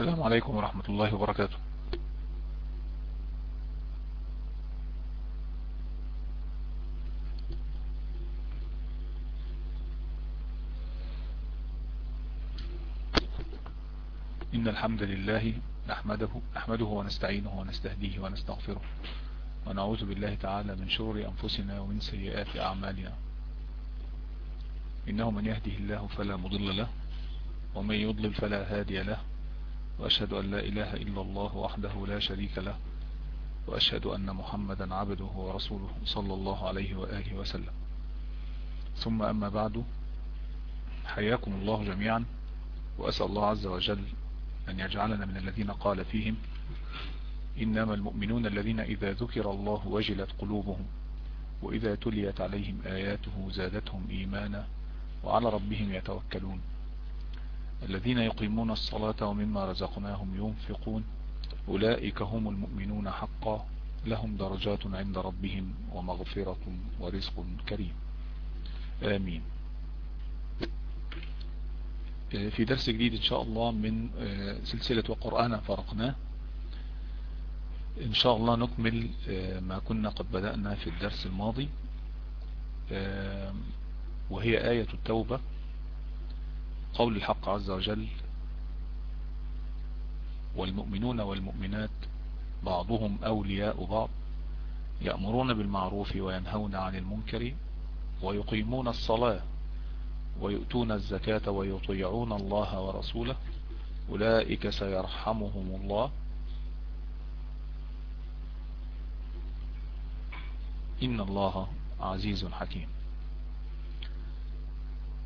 السلام عليكم ورحمة الله وبركاته. إن الحمد لله نحمده, نحمده ونستعينه ونستهديه ونستغفره ونعوذ بالله تعالى من شرور أنفسنا ومن سيئات أعمالنا. إنه من يهده الله فلا مضل له ومن يضلل فلا هادي له وأشهد أن لا إله إلا الله وحده لا شريك له وأشهد أن محمدا عبده ورسوله صلى الله عليه وآله وسلم. ثم أما بعد حياكم الله جميعا وأسأل الله عز وجل أن يجعلنا من الذين قال فيهم إنما المؤمنون الذين إذا ذكر الله وجلت قلوبهم وإذا تليت عليهم آياته زادتهم إيمانا وعلى ربهم يتوكلون. الذين يقيمون الصلاة ومما رزقناهم ينفقون أولئك هم المؤمنون حقا لهم درجات عند ربهم ومغفرة ورزق كريم. آمين. في درس جديد إن شاء الله من سلسلة وقرآن فرقناه. إن شاء الله نكمل ما كنا قد بدأنا في الدرس الماضي. وهي آية التوبة. قول الحق عز وجل والمؤمنون والمؤمنات بعضهم أولياء بعض يأمرون بالمعروف وينهون عن المنكر ويقيمون الصلاة ويؤتون الزكاة ويطيعون الله ورسوله أولئك سيرحمهم الله. إن الله عزيز حكيم.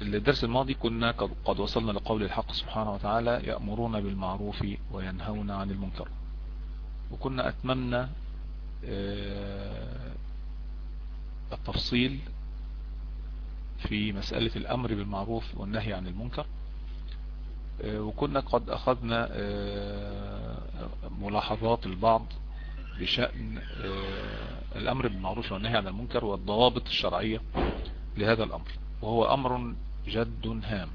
الدرس الماضي كنا قد وصلنا لقول الحق سبحانه وتعالى يأمرون بالمعروف وينهون عن المنكر. وكنا أتممنا التفصيل في مسألة الأمر بالمعروف والنهي عن المنكر. وكنا قد أخذنا ملاحظات البعض بشأن الأمر بالمعروف والنهي عن المنكر والضوابط الشرعية لهذا الأمر. وهو أمر جد هام.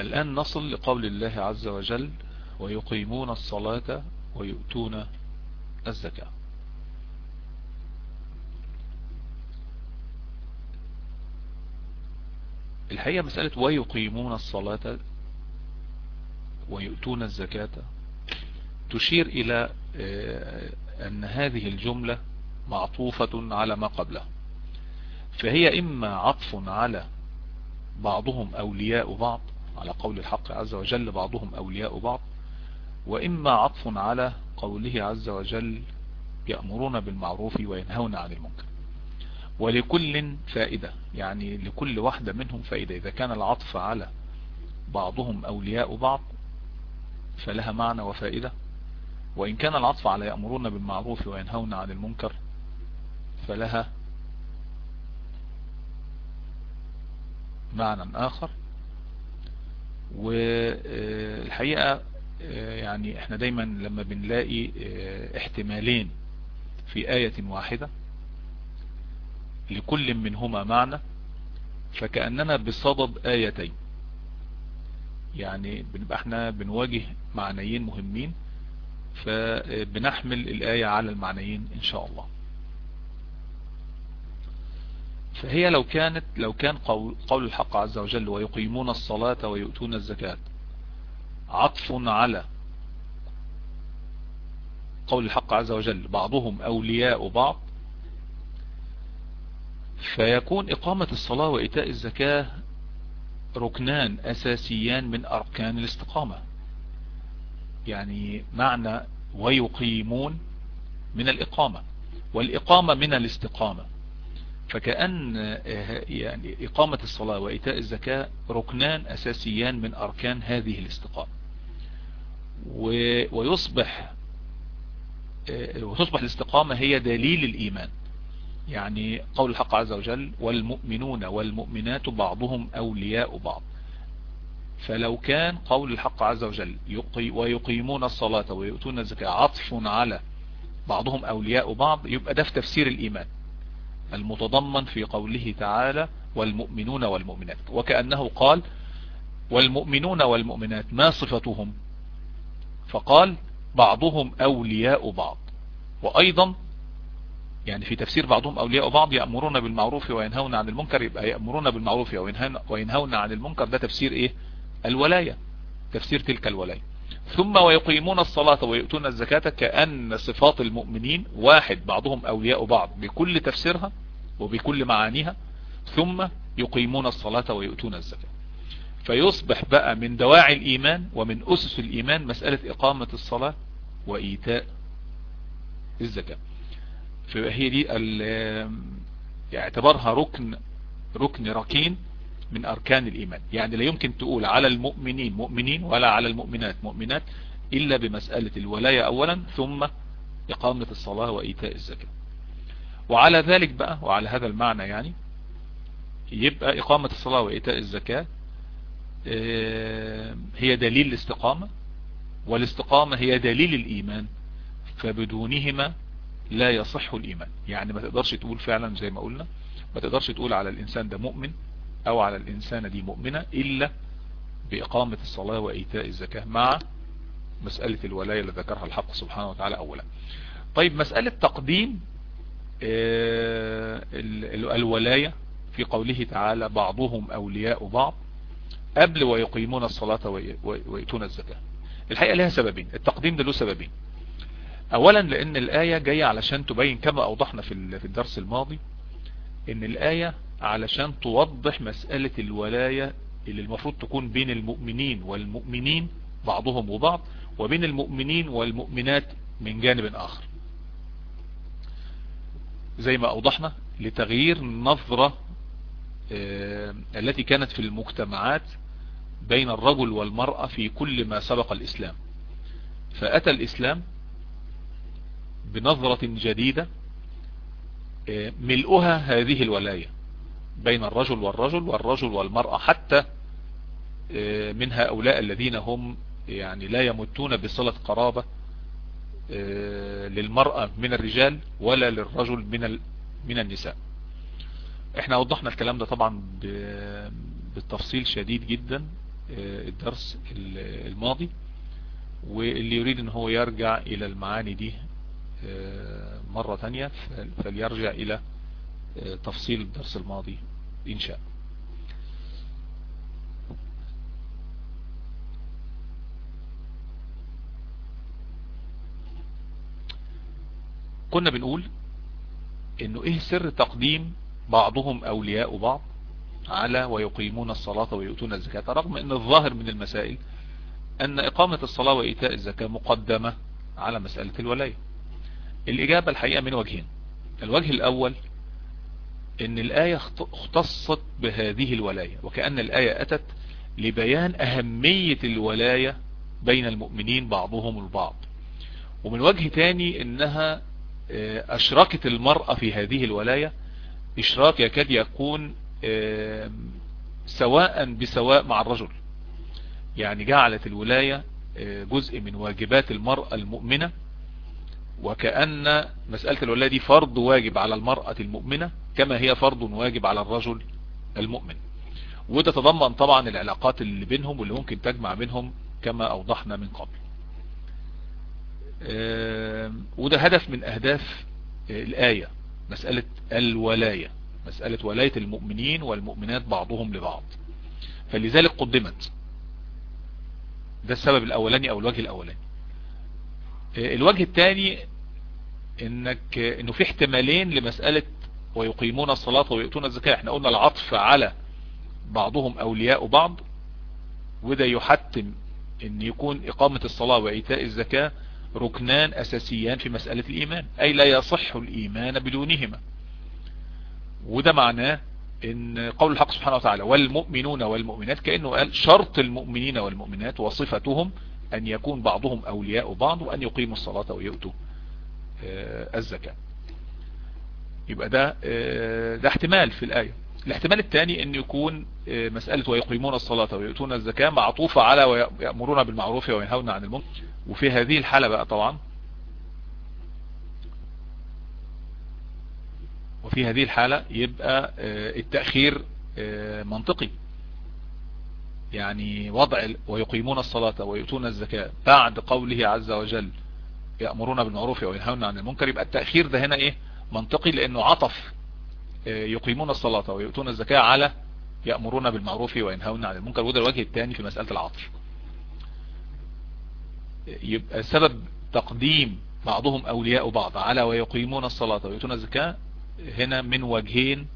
الآن نصل لقول الله عز وجل ويقيمون الصلاة ويؤتون الزكاة. الحقيقة مسألة ويقيمون الصلاة ويؤتون الزكاة تشير إلى أن هذه الجملة معطوفة على ما قبله فهي إما عطف على بعضهم أولياء بعض على قول الحق عز وجل بعضهم أولياء بعض وإما عطف على قوله عز وجل يأمرون بالمعروف وينهون عن المنكر. ولكل فائدة يعني لكل واحدة منهم فائدة. إذا كان العطف على بعضهم أولياء بعض فلها معنى وفائدة. وإن كان العطف على يأمرون بالمعروف وينهون عن المنكر فلها معنى آخر. والحقيقة يعني إحنا دايما لما بنلاقي احتمالين في آية واحدة لكل منهما معنى فكأننا بصدد آيتين. يعني بنبقى إحنا بنواجه معنيين مهمين فبنحمل الآية على المعنيين إن شاء الله. فهي لو كانت لو كان قول, الحق عز وجل ويقيمون الصلاة ويؤتون الزكاة. عطف على قول الحق عز وجل بعضهم أولياء بعض فيكون إقامة الصلاة وإيتاء الزكاة ركنان أساسيان من أركان الاستقامة. يعني معنى ويقيمون من الإقامة والإقامة من الاستقامة. فكأن يعني إقامة الصلاة وإيتاء الزكاة ركنان أساسيان من أركان هذه الاستقامة. ويصبح وتصبح الاستقامة هي دليل الإيمان. يعني قول الحق عز وجل والمؤمنون والمؤمنات بعضهم أولياء بعض فلو كان قول الحق عز وجل يقي ويقيمون الصلاة ويؤتون الزكاة عطف على بعضهم أولياء بعض يبقى ده في تفسير الإيمان. المتضمن في قوله تعالى والمؤمنون والمؤمنات. وكأنه قال والمؤمنون والمؤمنات ما صفتهم؟ فقال بعضهم أولياء بعض. وأيضا يعني في تفسير بعضهم أولياء بعض يأمرون بالمعروف وينهون عن المنكر يبقى يأمرون بالمعروف وينهون عن المنكر. ده تفسير إيه؟ الولاية. تفسير تلك الولاية. ثم ويقيمون الصلاة ويؤتون الزكاة كأن صفات المؤمنين واحد بعضهم أولياء بعض بكل تفسيرها وبكل معانيها ثم يقيمون الصلاة ويؤتون الزكاة. فيصبح بقى من دواعي الإيمان ومن أسس الإيمان مسألة إقامة الصلاة وإيتاء الزكاة. فهي دي اعتبارها ركن ركن ركين من أركان الإيمان. يعني لا يمكن تقول على المؤمنين مؤمنين ولا على المؤمنات مؤمنات إلا بمسألة الولاية أولا ثم إقامة الصلاة وإيتاء الزكاة. وعلى ذلك بقى وعلى هذا المعنى يعني يبقى إقامة الصلاة وإيتاء الزكاة آه، هي دليل الاستقامة والاستقامة هي دليل الإيمان فبدونهما لا يصح الإيمان. يعني ما تقدرش تقول فعلا زي ما قلنا ما تقدرش تقول على الإنسان ده مؤمن أو على الإنسان دي مؤمنة إلا بإقامة الصلاة وإيتاء الزكاة مع مسألة الولاية اللي ذكرها الحق سبحانه وتعالى أولا. طيب مسألة تقديم آه، الولاية في قوله تعالى بعضهم أولياء بعض قبل ويقيمون الصلاة ويؤتون الزكاة. الحقيقة لها سببين التقديم ده له سببين. اولا لأن الآية جاية علشان تبين كما أوضحنا في الدرس الماضي إن الآية علشان توضح مسألة الولاية اللي المفروض تكون بين المؤمنين والمؤمنين بعضهم وبعض وبين المؤمنين والمؤمنات من جانب آخر. زي ما أوضحنا لتغيير النظرة آه، التي كانت في المجتمعات بين الرجل والمرأة في كل ما سبق الإسلام. فأتى الإسلام بنظرة جديدة آه، ملؤها هذه الولاية. بين الرجل والرجل والرجل والمرأة حتى آه، من هؤلاء الذين هم يعني لا يمتون بصلة قرابة آه، للمرأة من الرجال ولا للرجل من من النساء. إحنا وضحنا الكلام ده طبعا بالتفصيل شديد جدا آه، الدرس الماضي واللي يريد إن هو يرجع إلى المعاني دي مرة تانية فليرجع إلى تفصيل الدرس الماضي. إن شاء. كنا بنقول إنه إيه سر تقديم بعضهم أولياء بعض؟ على ويقيمون الصلاة ويؤتون الزكاة رغم إن الظاهر من المسائل أن إقامة الصلاة وإيتاء الزكاة مقدمة على مسألة الولاية. الإجابة الحقيقة من وجهين. الوجه الأول إن الآية اختصت بهذه الولاية وكأن الآية أتت لبيان أهمية الولاية بين المؤمنين بعضهم البعض. ومن وجه تاني إنها آه، أشركت المرأة في هذه الولاية إشراك يكاد يكون سواء بسواء مع الرجل. يعني جعلت الولاية آه، جزء من واجبات المرأة المؤمنة وكأن مسألة الولاية دي فرض واجب على المرأة المؤمنة كما هي فرض واجب على الرجل المؤمن. وده تضمن طبعا العلاقات اللي بينهم واللي ممكن تجمع بينهم كما أوضحنا من قبل. وده هدف من أهداف الآية مسألة الولاية مسألة ولاية المؤمنين والمؤمنات بعضهم لبعض. فلذلك قدمت. ده السبب الأولاني أو الوجه الأولاني. الوجه الثاني إنك إنه في احتمالين لمسألة ويقيمون الصلاة ويؤتون الزكاة. إحنا قلنا العطف على بعضهم أولياء بعض وده يحتم إن يكون إقامة الصلاة وإيتاء الزكاة ركنان أساسيان في مسألة الإيمان أي لا يصح الإيمان بدونهما. وده معناه إن قول الحق سبحانه وتعالى والمؤمنون والمؤمنات كأنه قال شرط المؤمنين والمؤمنات وصفتهم أن يكون بعضهم أولياء بعض وأن يقيموا الصلاة ويؤتوا آه، الزكاة. يبقى ده آه، ده احتمال في الآية. الاحتمال الثاني إن يكون آه، مسألة ويقيمون الصلاة ويؤتون الزكاة معطوفة على ويأمرون بالمعروف وينهون عن المنكر. وفي هذه الحالة بقى طبعا وفي هذه الحالة يبقى التأخير منطقي. يعني وضع ويقيمون الصلاة ويؤتون الزكاة بعد قوله عز وجل يأمرون بالمعروف وينهون عن المنكر يبقى التأخير ده هنا إيه؟ منطقي لأنه عطف آه، يقيمون الصلاة ويؤتون الزكاة على يأمرون بالمعروف وينهون عن المنكر. وده الوجه الثاني في مسألة العطف. يبقى سبب تقديم بعضهم أولياء بعض على ويقيمون الصلاة ويؤتون الزكاة هنا من وجهين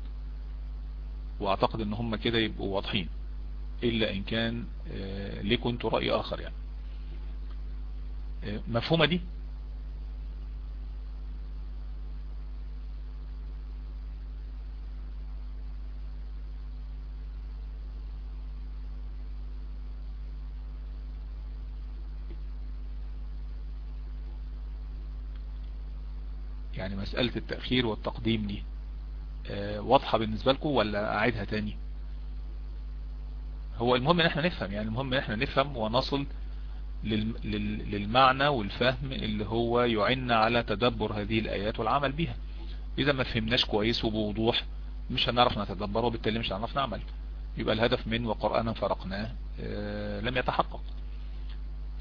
وأعتقد إن هم كده يبقوا واضحين إلا إن كان آه، ليه كنت رأي آخر يعني. آه، مفهومة دي يعني مسألة التأخير والتقديم دي آه، واضحة بالنسبة لكم ولا أعيدها تاني؟ هو المهم إن إحنا نفهم يعني المهم إن إحنا نفهم ونصل للمعنى والفهم اللي هو يعنا على تدبر هذه الآيات والعمل بها. إذا ما فهمناش كويس وبوضوح مش هنعرف نتدبر وبالتالي مش هنعرف نعمل. يبقى الهدف من وقرآنا فرقناه آه، لم يتحقق.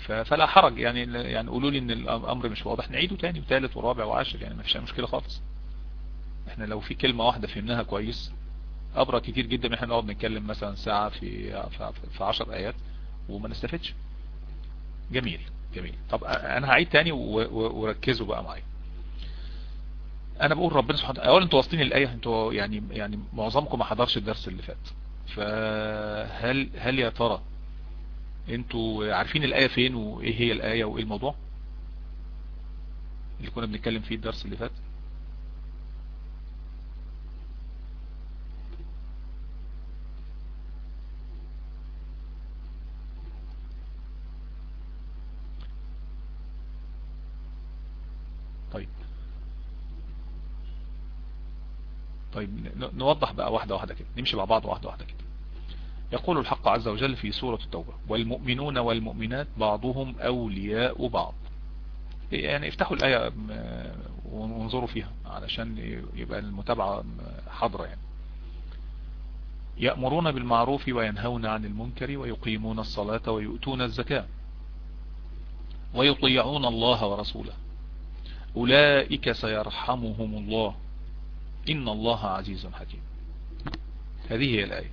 فلا حرج يعني يعني قولوا لي إن الأمر مش واضح. نعيده تاني وثالث ورابع وعاشر يعني ما فيش مشكلة خالص. إحنا لو في كلمة واحدة فهمناها كويس. ابرى كتير جدا إن إحنا نقعد نتكلم مثلا ساعة في في 10 آيات وما نستفدش. جميل جميل. طب أنا هعيد تاني وركزوا بقى معايا. أنا بقول ربنا سبحانه وتعالى اولا أنتوا واصلين الايه أنتوا يعني يعني معظمكم ما حضرش الدرس اللي فات. فهل هل يا ترى أنتوا عارفين الآية فين وإيه هي الآية وإيه الموضوع اللي كنا بنتكلم فيه الدرس اللي فات؟ طيب. طيب نوضح بقى واحدة واحدة كده نمشي مع بعض واحدة واحدة كده. يقول الحق عز وجل في سورة التوبة والمؤمنون والمؤمنات بعضهم أولياء بعض. يعني افتحوا الآية وانظروا فيها علشان يبقى المتابعة حاضرة يعني. يأمرون بالمعروف وينهون عن المنكر ويقيمون الصلاة ويؤتون الزكاة ويطيعون الله ورسوله. أولئك سيرحمهم الله. إن الله عزيز حكيم. هذه هي الآية.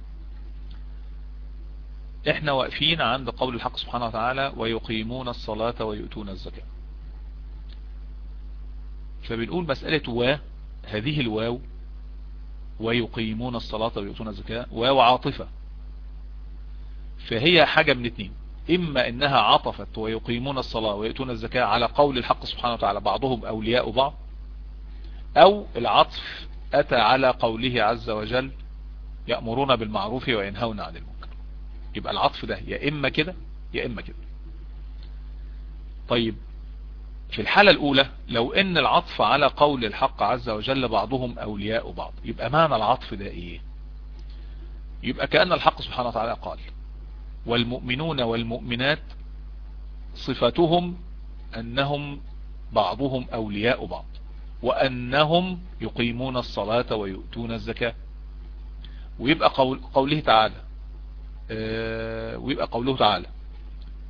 إحنا واقفين عند قول الحق سبحانه وتعالى ويقيمون الصلاة ويؤتون الزكاة. فبنقول مسألة و هذه الواو ويقيمون الصلاة ويؤتون الزكاة واو عاطفة. فهي حاجة من اتنين. إما إنها عطفت ويقيمون الصلاة ويؤتون الزكاة على قول الحق سبحانه وتعالى بعضهم أولياء بعض أو العطف أتى على قوله عز وجل يأمرون بالمعروف وينهون عن المنكر. يبقى العطف ده يا إما كده يا إما كده. طيب في الحالة الأولى لو إن العطف على قول الحق عز وجل بعضهم أولياء بعض يبقى معنى العطف ده إيه؟ يبقى كأن الحق سبحانه وتعالى قال والمؤمنون والمؤمنات صفتهم أنهم بعضهم أولياء بعض وأنهم يقيمون الصلاة ويؤتون الزكاة. ويبقى قول قوله تعالى ويبقى قوله تعالى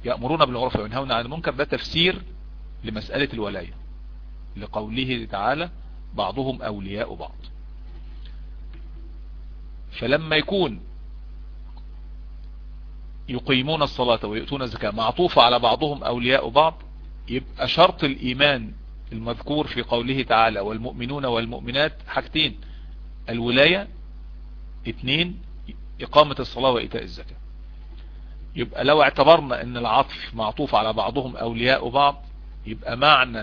يأمرون بالعرف وينهون عن المنكر. ده تفسير لمسألة الولاية لقوله تعالى بعضهم أولياء بعض. فلما يكون يقيمون الصلاة ويؤتون الزكاة معطوفة على بعضهم أولياء بعض يبقى شرط الإيمان المذكور في قوله تعالى والمؤمنون والمؤمنات حاجتين الولاية اثنين إقامة الصلاة وإيتاء الزكاة. يبقى لو اعتبرنا إن العطف معطوف على بعضهم أولياء بعض يبقى معنى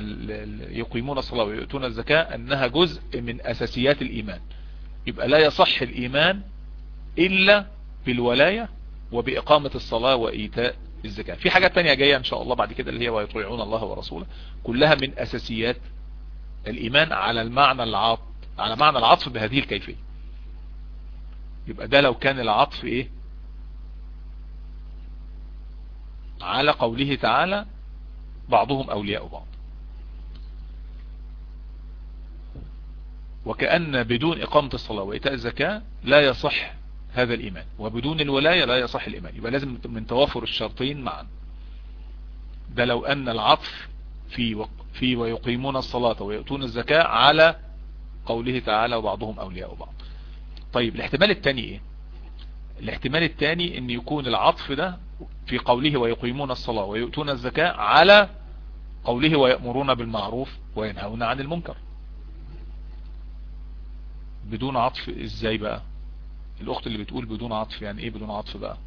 يقيمون الصلاة ويؤتون الزكاة أنها جزء من أساسيات الإيمان. يبقى لا يصح الإيمان إلا بالولاية وبإقامة الصلاة وإيتاء الزكاة. في حاجات تانية جاية إن شاء الله بعد كده اللي هي ويطيعون الله ورسوله. كلها من أساسيات الإيمان على المعنى العطف على معنى العطف بهذه الكيفية. يبقى ده لو كان العطف إيه؟ على قوله تعالى بعضهم أولياء بعض. وكأن بدون إقامة الصلاة وإيتاء الزكاة لا يصح هذا الإيمان وبدون الولاية لا يصح الإيمان. يبقى لازم من توافر الشرطين معا. ده لو أن العطف في في ويقيمون الصلاة ويؤتون الزكاة على قوله تعالى وبعضهم أولياء بعض. طيب الاحتمال الثاني إيه؟ الاحتمال الثاني إن يكون العطف ده في قوله ويقيمون الصلاة ويؤتون الزكاة على قوله ويأمرون بالمعروف وينهون عن المنكر. بدون عطف إزاي بقى؟ الأخت اللي بتقول بدون عطف يعني إيه بدون عطف بقى؟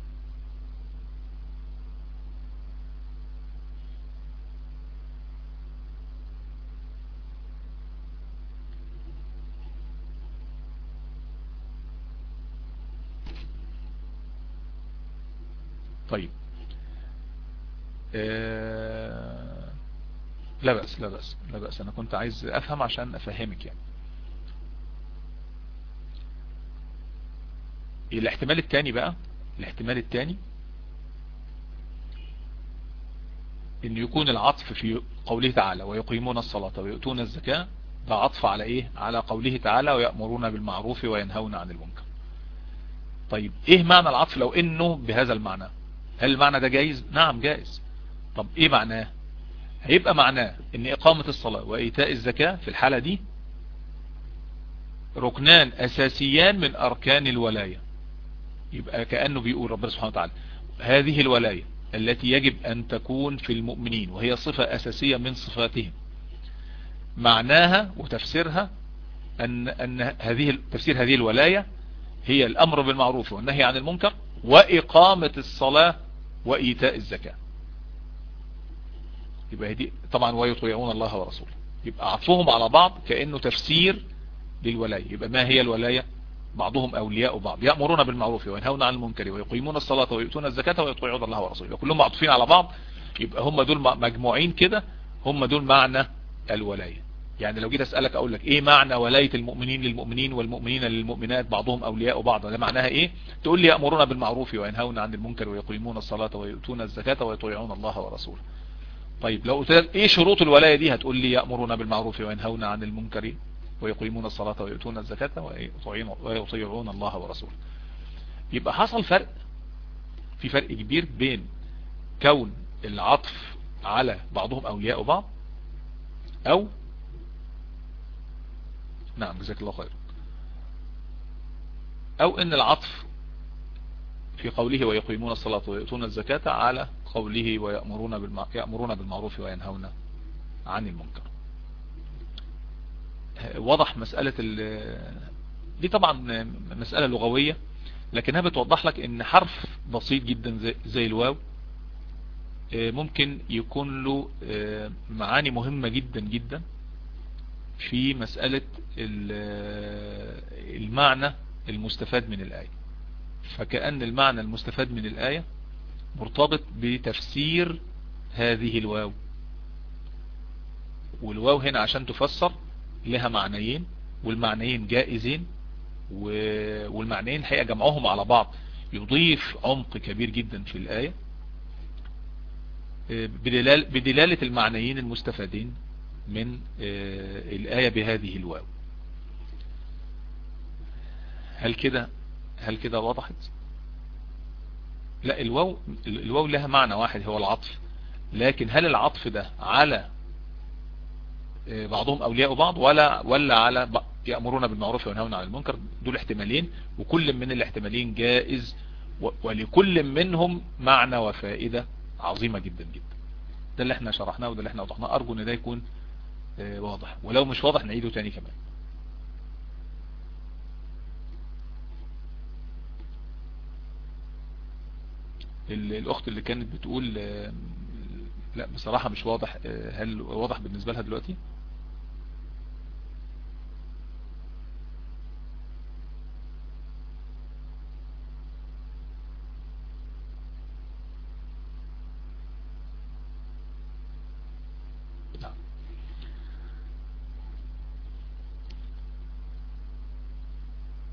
طيب. آه لا بأس لا بأس لا بأس. أنا كنت عايز أفهم عشان أفهمك يعني. الاحتمال الثاني بقى الاحتمال الثاني إن يكون العطف في قوله تعالى ويقيمون الصلاة ويؤتون الزكاة ده عطف على إيه؟ على قوله تعالى ويأمرون بالمعروف وينهون عن المنكر. طيب إيه معنى العطف لو إنه بهذا المعنى؟ هل المعنى ده جائز نعم جائز طب إيه معناه؟ هيبقى معناه إن إقامة الصلاة وإيتاء الزكاة في الحالة دي ركنان أساسيان من أركان الولاية. يبقى كأنه بيقول ربنا سبحانه وتعالى هذه الولاية التي يجب أن تكون في المؤمنين وهي صفة أساسية من صفاتهم. معناها وتفسيرها أن, أن هذه تفسير هذه الولاية هي الأمر بالمعروف والنهي عن المنكر وإقامة الصلاة وإيتاء الزكاة. يبقى دي طبعا ويطيعون الله ورسوله. يبقى عطفهم على بعض كأنه تفسير للولاية. يبقى ما هي الولاية؟ بعضهم أولياء بعض. يأمرون بالمعروف وينهون عن المنكر ويقيمون الصلاة ويؤتون الزكاة ويطيعون الله ورسوله. كلهم معطوفين على بعض. يبقى هم دول مجموعين كده. هم دول معنى الولاية. يعني لو جيت أسألك أقول لك إيه معنى ولاية المؤمنين للمؤمنين والمؤمنين للمؤمنات بعضهم أولياء بعض؟ ده معناها إيه؟ تقول لي يأمرون بالمعروف وينهون عن المنكر ويقيمون الصلاة ويؤتون الزكاة ويطيعون الله ورسوله. طيب لو قلت لك إيه شروط الولاية دي؟ هتقول لي يأمرون بالمعروف وينهون عن المنكر ويقيمون الصلاة ويؤتون الزكاة ويطيعون الله ورسوله. يبقى حصل فرق؟ في فرق كبير بين كون العطف على بعضهم أولياء بعض أو نعم جزاك الله خير. أو أن العطف في قوله ويقيمون الصلاة ويؤتون الزكاة على قوله ويأمرون يأمرون بالمعروف وينهون عن المنكر. وضح مسألة دي طبعا مسألة لغوية لكنها بتوضح لك إن حرف بسيط جدا زي, زي الواو ممكن يكون له معاني مهمة جدا جدا. في مسألة المعنى المستفاد من الآية. فكأن المعنى المستفاد من الآية مرتبط بتفسير هذه الواو. والواو هنا عشان تفسر لها معنيين والمعنيين جائزين والمعنيين حقيقة جمعهم على بعض. يضيف عمق كبير جدا في الآية. بدلالة المعنيين المستفادين. من الآية بهذه الواو. هل كده هل كده وضحت؟ لا الواو الواو لها معنى واحد هو العطف. لكن هل العطف ده على بعضهم أولياء بعض ولا ولا على يأمرون بالمعروف وينهون عن المنكر؟ دول احتمالين وكل من الاحتمالين جائز ولكل منهم معنى وفائدة عظيمة جدا جدا. ده اللي إحنا شرحناه وده اللي إحنا وضحناه. أرجو إن ده يكون آه، واضح. ولو مش واضح نعيده تاني كمان. الأخت اللي كانت بتقول آه، لا بصراحة مش واضح آه، هل واضح بالنسبة لها دلوقتي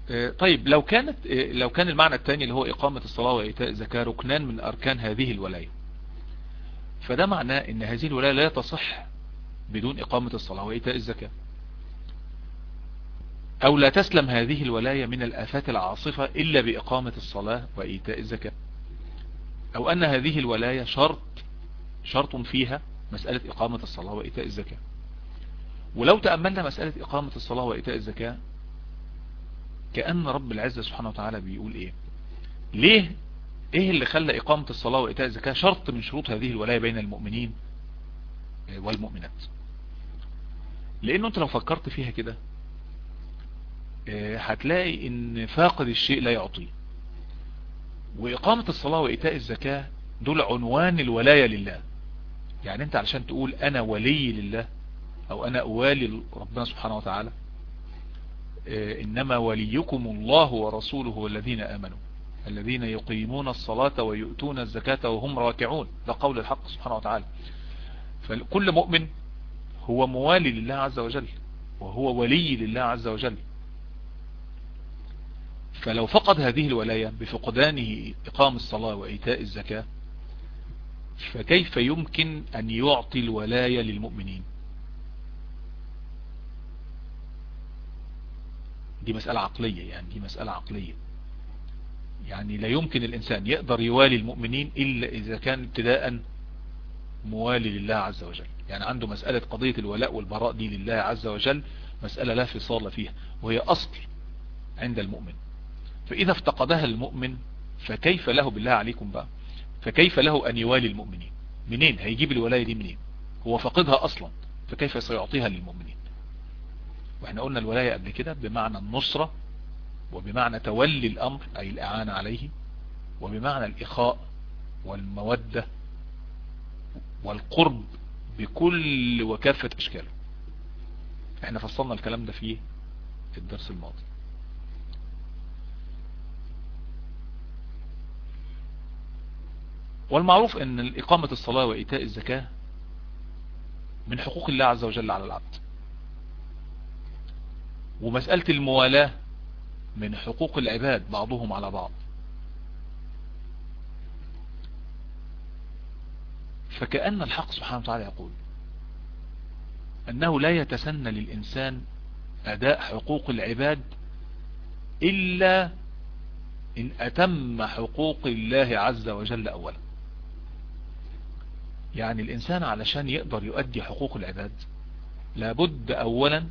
آه، طيب لو كانت لو كان المعنى الثاني اللي هو إقامة الصلاة وإيتاء الزكاة ركنان من أركان هذه الولاية فده معناه إن هذه الولاية لا تصح بدون إقامة الصلاة وإيتاء الزكاة. أو لا تسلم هذه الولاية من الآفات العاصفة إلا بإقامة الصلاة وإيتاء الزكاة. أو أن هذه الولاية شرط شرط فيها مسألة إقامة الصلاة وإيتاء الزكاة. ولو تأملنا مسألة إقامة الصلاة وإيتاء الزكاة كأن رب العزة سبحانه وتعالى بيقول إيه؟ ليه؟ إيه اللي خلى إقامة الصلاة وإيتاء الزكاة شرط من شروط هذه الولاية بين المؤمنين والمؤمنات؟ لأنه أنت لو فكرت فيها كده آه، هتلاقي إن فاقد الشيء لا يعطيه وإقامة الصلاة وإيتاء الزكاة دول عنوان الولاية لله. يعني أنت علشان تقول أنا ولي لله أو أنا أوالي ربنا سبحانه وتعالى إنما وليكم الله ورسوله والذين آمنوا. الذين يقيمون الصلاة ويؤتون الزكاة وهم راكعون. ده قول الحق سبحانه وتعالى. فكل مؤمن هو موالي لله عز وجل وهو ولي لله عز وجل. فلو فقد هذه الولاية بفقدانه إقام الصلاة وإيتاء الزكاة فكيف يمكن أن يعطي الولاية للمؤمنين؟ دي مسألة عقلية يعني دي مسألة عقلية. يعني لا يمكن الإنسان يقدر يوالي المؤمنين إلا إذا كان ابتداء موالي لله عز وجل. يعني عنده مسألة قضية الولاء والبراء دي لله عز وجل مسألة لا فصال فيها وهي أصل عند المؤمن. فإذا افتقدها المؤمن فكيف له بالله عليكم بقى؟ فكيف له أن يوالي المؤمنين؟ منين؟ هيجيب الولاية دي منين؟ هو فقدها أصلا فكيف سيعطيها للمؤمنين؟ وإحنا قلنا الولاية قبل كده بمعنى النصرة وبمعنى تولي الأمر أي الإعانة عليه وبمعنى الإخاء والمودة والقرب بكل وكافة أشكاله. إحنا فصلنا الكلام ده في الدرس الماضي. والمعروف إن إقامة الصلاة وإيتاء الزكاة من حقوق الله عز وجل على العبد. ومسألة الموالاة من حقوق العباد بعضهم على بعض. فكأن الحق سبحانه وتعالى يقول أنه لا يتسنى للإنسان أداء حقوق العباد إلا إن أتم حقوق الله عز وجل أولا. يعني الإنسان علشان يقدر يؤدي حقوق العباد لابد أولا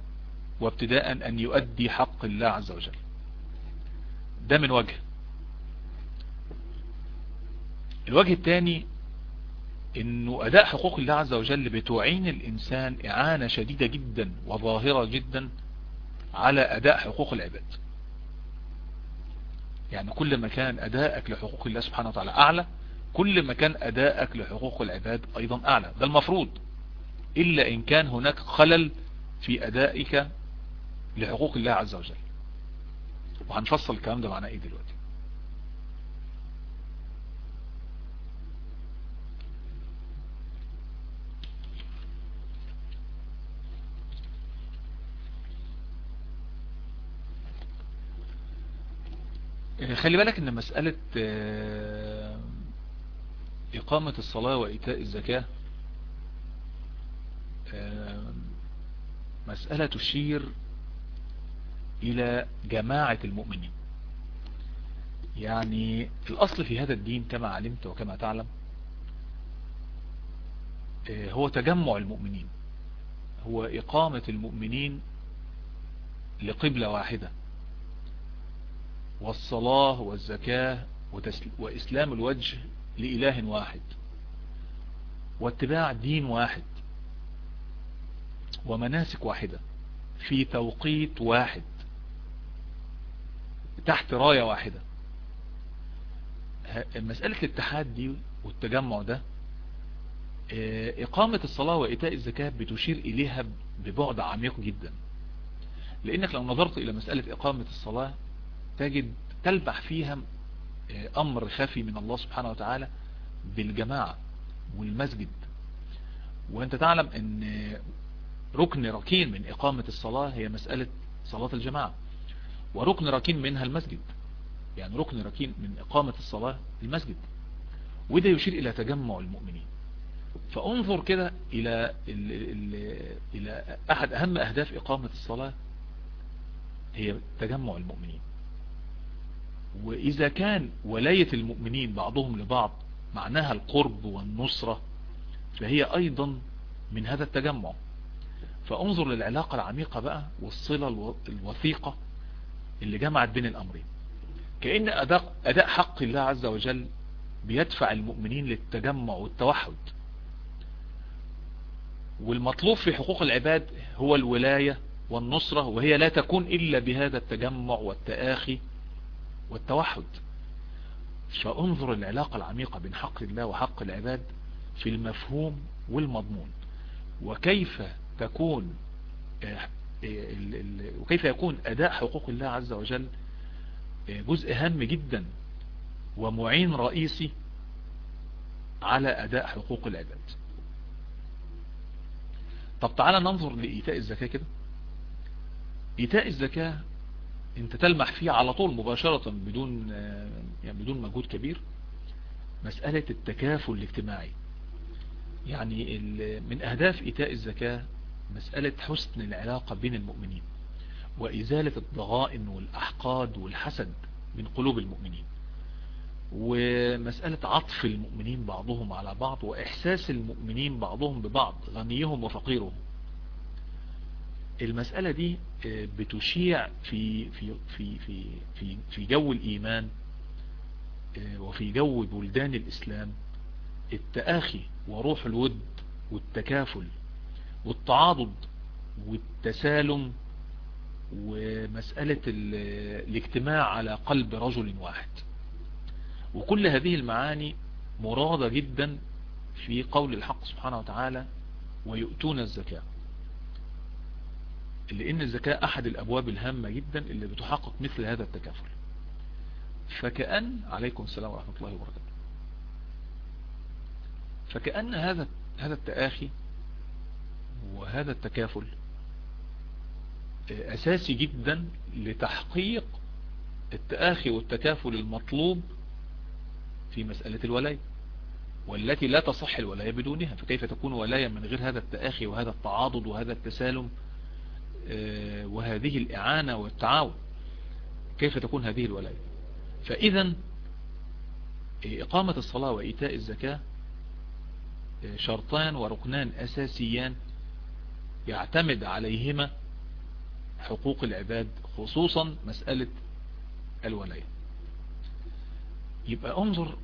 وابتداء أن يؤدي حق الله عز وجل. ده من وجه. الوجه الثاني إنه أداء حقوق الله عز وجل بتعين الإنسان إعانة شديدة جدا وظاهرة جدا على أداء حقوق العباد. يعني كل ما كان أداءك لحقوق الله سبحانه وتعالى أعلى كل ما كان أداءك لحقوق العباد أيضا أعلى. ده المفروض. إلا إن كان هناك خلل في أدائك لحقوق الله عز وجل. وهنفصل الكلام ده معناه إيه دلوقتي؟ خلي بالك إن مسألة آه، إقامة الصلاة وإيتاء الزكاة آه، مسألة تشير إلى جماعة المؤمنين. يعني الأصل في هذا الدين كما علمت وكما تعلم آه، هو تجمع المؤمنين هو إقامة المؤمنين لقبلة واحدة والصلاة والزكاة وإسلام الوجه لإله واحد واتباع دين واحد ومناسك واحدة في توقيت واحد. تحت راية واحدة. مسألة الاتحاد دي والتجمع ده آه، إقامة الصلاة وإيتاء الزكاة بتشير إليها ببعد عميق جدا. لأنك لو نظرت إلى مسألة إقامة الصلاة تجد تلبح فيها آه، أمر خفي من الله سبحانه وتعالى بالجماعة والمسجد. وأنت تعلم أن ركن ركين من إقامة الصلاة هي مسألة صلاة الجماعة. وركن ركين منها المسجد يعني ركن ركين من إقامة الصلاة المسجد وده يشير إلى تجمع المؤمنين. فانظر كده إلى إلى أحد أهم أهداف إقامة الصلاة هي تجمع المؤمنين. وإذا كان ولاية المؤمنين بعضهم لبعض معناها القرب والنصرة فهي أيضا من هذا التجمع. فانظر للعلاقة العميقة بقى والصلة الوثيقة اللي جمعت بين الأمرين. كأن أداء, أداء حق الله عز وجل بيدفع المؤمنين للتجمع والتوحد. والمطلوب في حقوق العباد هو الولاية والنصرة وهي لا تكون إلا بهذا التجمع والتآخي والتوحد. فانظر العلاقة العميقة بين حق الله وحق العباد في المفهوم والمضمون. وكيف تكون آه، وكيف يكون أداء حقوق الله عز وجل آه، جزء هام جدا ومعين رئيسي على أداء حقوق العباد. طب تعالى ننظر لإيتاء الزكاة كده. إيتاء الزكاة أنت تلمح فيه على طول مباشرة بدون يعني بدون مجهود كبير مسألة التكافل الاجتماعي. يعني من أهداف إيتاء الزكاة مسألة حسن العلاقة بين المؤمنين وإزالة الضغائن والأحقاد والحسد من قلوب المؤمنين ومسألة عطف المؤمنين بعضهم على بعض وإحساس المؤمنين بعضهم ببعض غنيهم وفقيرهم. المسألة دي آه، بتشيع في في في في في في جو الإيمان آه، وفي جو بلدان الإسلام التآخي وروح الود والتكافل. والتعاضد والتسالم ومسألة الاجتماع على قلب رجل واحد. وكل هذه المعاني مرادة جدا في قول الحق سبحانه وتعالى ويؤتون الزكاة. لأن الزكاة أحد الأبواب الهامة جدا اللي بتحقق مثل هذا التكافل. فكأن عليكم السلام ورحمة الله وبركاته. فكأن هذا هذا التآخي وهذا التكافل أساسي جدا لتحقيق التآخي والتكافل المطلوب في مسألة الولاية والتي لا تصح الولاية بدونها فكيف تكون ولاية من غير هذا التآخي وهذا التعاضد وهذا التسالم آه، وهذه الإعانة والتعاون؟ كيف تكون هذه الولاية؟ فإذا إقامة الصلاة وإيتاء الزكاة آه، شرطان وركنان أساسيان يعتمد عليهما حقوق العباد خصوصا مسألة الولاية. يبقى انظر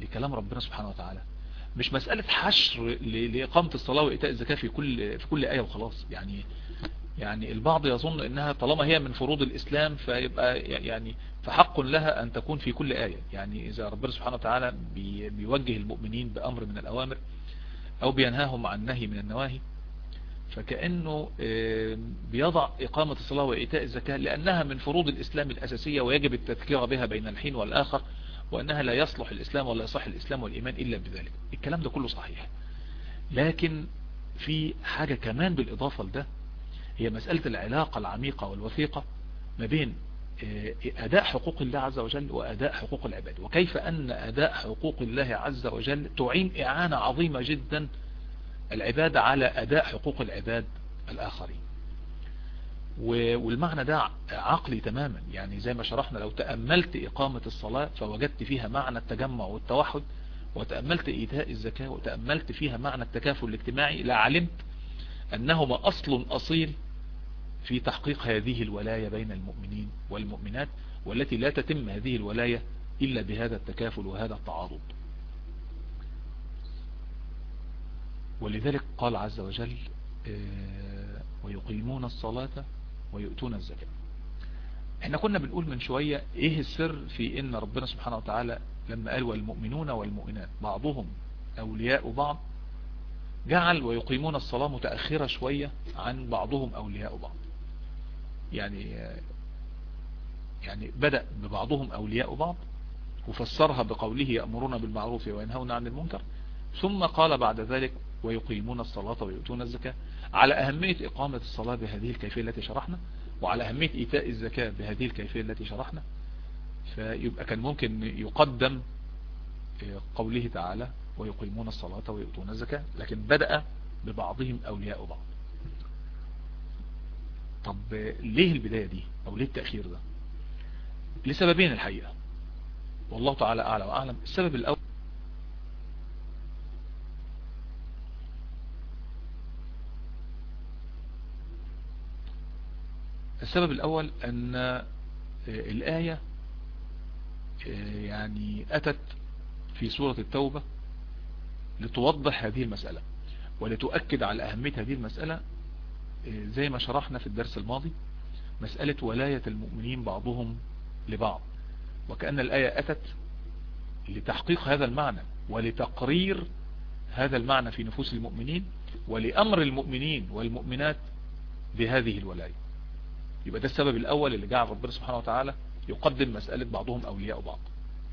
لكلام ربنا سبحانه وتعالى. مش مسألة حشر لإقامة الصلاة وإيتاء الزكاة في كل في كل آية وخلاص. يعني يعني البعض يظن إنها طالما هي من فروض الإسلام فيبقى يعني فحق لها أن تكون في كل آية. يعني إذا ربنا سبحانه وتعالى بيوجه المؤمنين بأمر من الأوامر أو بينهاهم عن نهي من النواهي فكأنه بيضع إقامة الصلاة وإيتاء الزكاة لأنها من فروض الإسلام الأساسية ويجب التذكير بها بين الحين والآخر وأنها لا يصلح الإسلام ولا يصح الإسلام والإيمان إلا بذلك. الكلام ده كله صحيح. لكن في حاجة كمان بالإضافة لده هي مسألة العلاقة العميقة والوثيقة ما بين آه، أداء حقوق الله عز وجل وأداء حقوق العباد. وكيف أن أداء حقوق الله عز وجل تعين إعانة عظيمة جدا العباد على أداء حقوق العباد الآخرين. والمعنى ده عقلي تماما. يعني زي ما شرحنا لو تأملت إقامة الصلاة فوجدت فيها معنى التجمع والتوحد وتأملت إيتاء الزكاة وتأملت فيها معنى التكافل الاجتماعي لعلمت أنهما أصل أصيل في تحقيق هذه الولاية بين المؤمنين والمؤمنات والتي لا تتم هذه الولاية إلا بهذا التكافل وهذا التعاضد ولذلك قال عز وجل آه، ويقيمون الصلاة ويؤتون الزكاة. إحنا كنا بنقول من شوية إيه السر في إن ربنا سبحانه وتعالى لما قال والمؤمنون والمؤمنات بعضهم أولياء بعض جعل ويقيمون الصلاة متأخرة شوية عن بعضهم أولياء بعض. يعني يعني بدأ ببعضهم أولياء بعض وفسرها بقوله يأمرون بالمعروف وينهون عن المنكر ثم قال بعد ذلك ويقيمون الصلاة ويؤتون الزكاة. على أهمية إقامة الصلاة بهذه الكيفية التي شرحنا وعلى أهمية إيتاء الزكاة بهذه الكيفية التي شرحنا فيبقى كان ممكن يقدم قوله تعالى ويقيمون الصلاة ويؤتون الزكاة لكن بدأ ببعضهم أولياء بعض. طب ليه البداية دي؟ أو ليه التأخير ده؟ لسببين الحقيقة. والله تعالى أعلى وأعلم. السبب الأول السبب الأول أن آه، الآية آه، يعني أتت في سورة التوبة لتوضح هذه المسألة ولتؤكد على أهمية هذه المسألة آه، زي ما شرحنا في الدرس الماضي مسألة ولاية المؤمنين بعضهم لبعض. وكأن الآية أتت لتحقيق هذا المعنى ولتقرير هذا المعنى في نفوس المؤمنين ولأمر المؤمنين والمؤمنات بهذه الولاية. يبقى ده السبب الأول اللي جعل ربنا سبحانه وتعالى يقدم مسألة بعضهم أولياء بعض.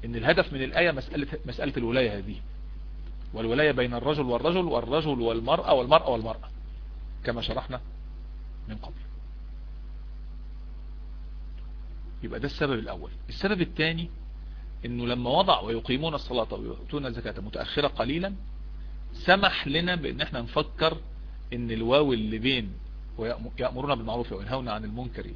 إن الهدف من الآية مسألة, مسألة الولاية هذه. والولاية بين الرجل والرجل والرجل والمرأة والمرأة والمرأة. كما شرحنا من قبل. يبقى ده السبب الأول. السبب الثاني إنه لما وضع ويقيمون الصلاة ويؤتون الزكاة متأخرة قليلا سمح لنا بإن إحنا نفكر إن الواو اللي بين ويأمرون بالمعروف وينهون عن المنكر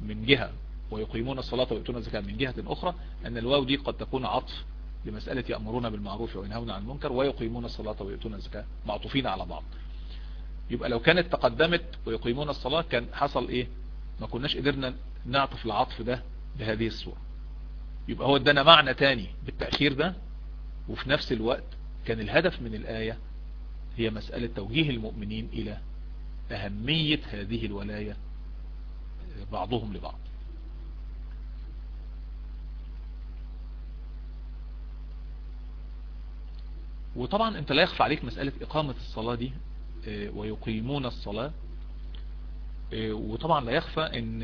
من جهة ويقيمون الصلاة ويؤتون الزكاة من جهة أخرى أن الواو دي قد تكون عطف لمسألة يأمرون بالمعروف وينهون عن المنكر ويقيمون الصلاة ويؤتون الزكاة معطوفين على بعض. يبقى لو كانت تقدمت ويقيمون الصلاة كان حصل إيه؟ ما كناش قدرنا نعطف العطف ده بهذه الصورة. يبقى هو ادانا معنى تاني بالتأخير ده وفي نفس الوقت كان الهدف من الآية هي مسألة توجيه المؤمنين إلى أهمية هذه الولاية بعضهم لبعض. وطبعا أنت لا يخفى عليك مسألة إقامة الصلاة دي آه، ويقيمون الصلاة آه، وطبعا لا يخفى إن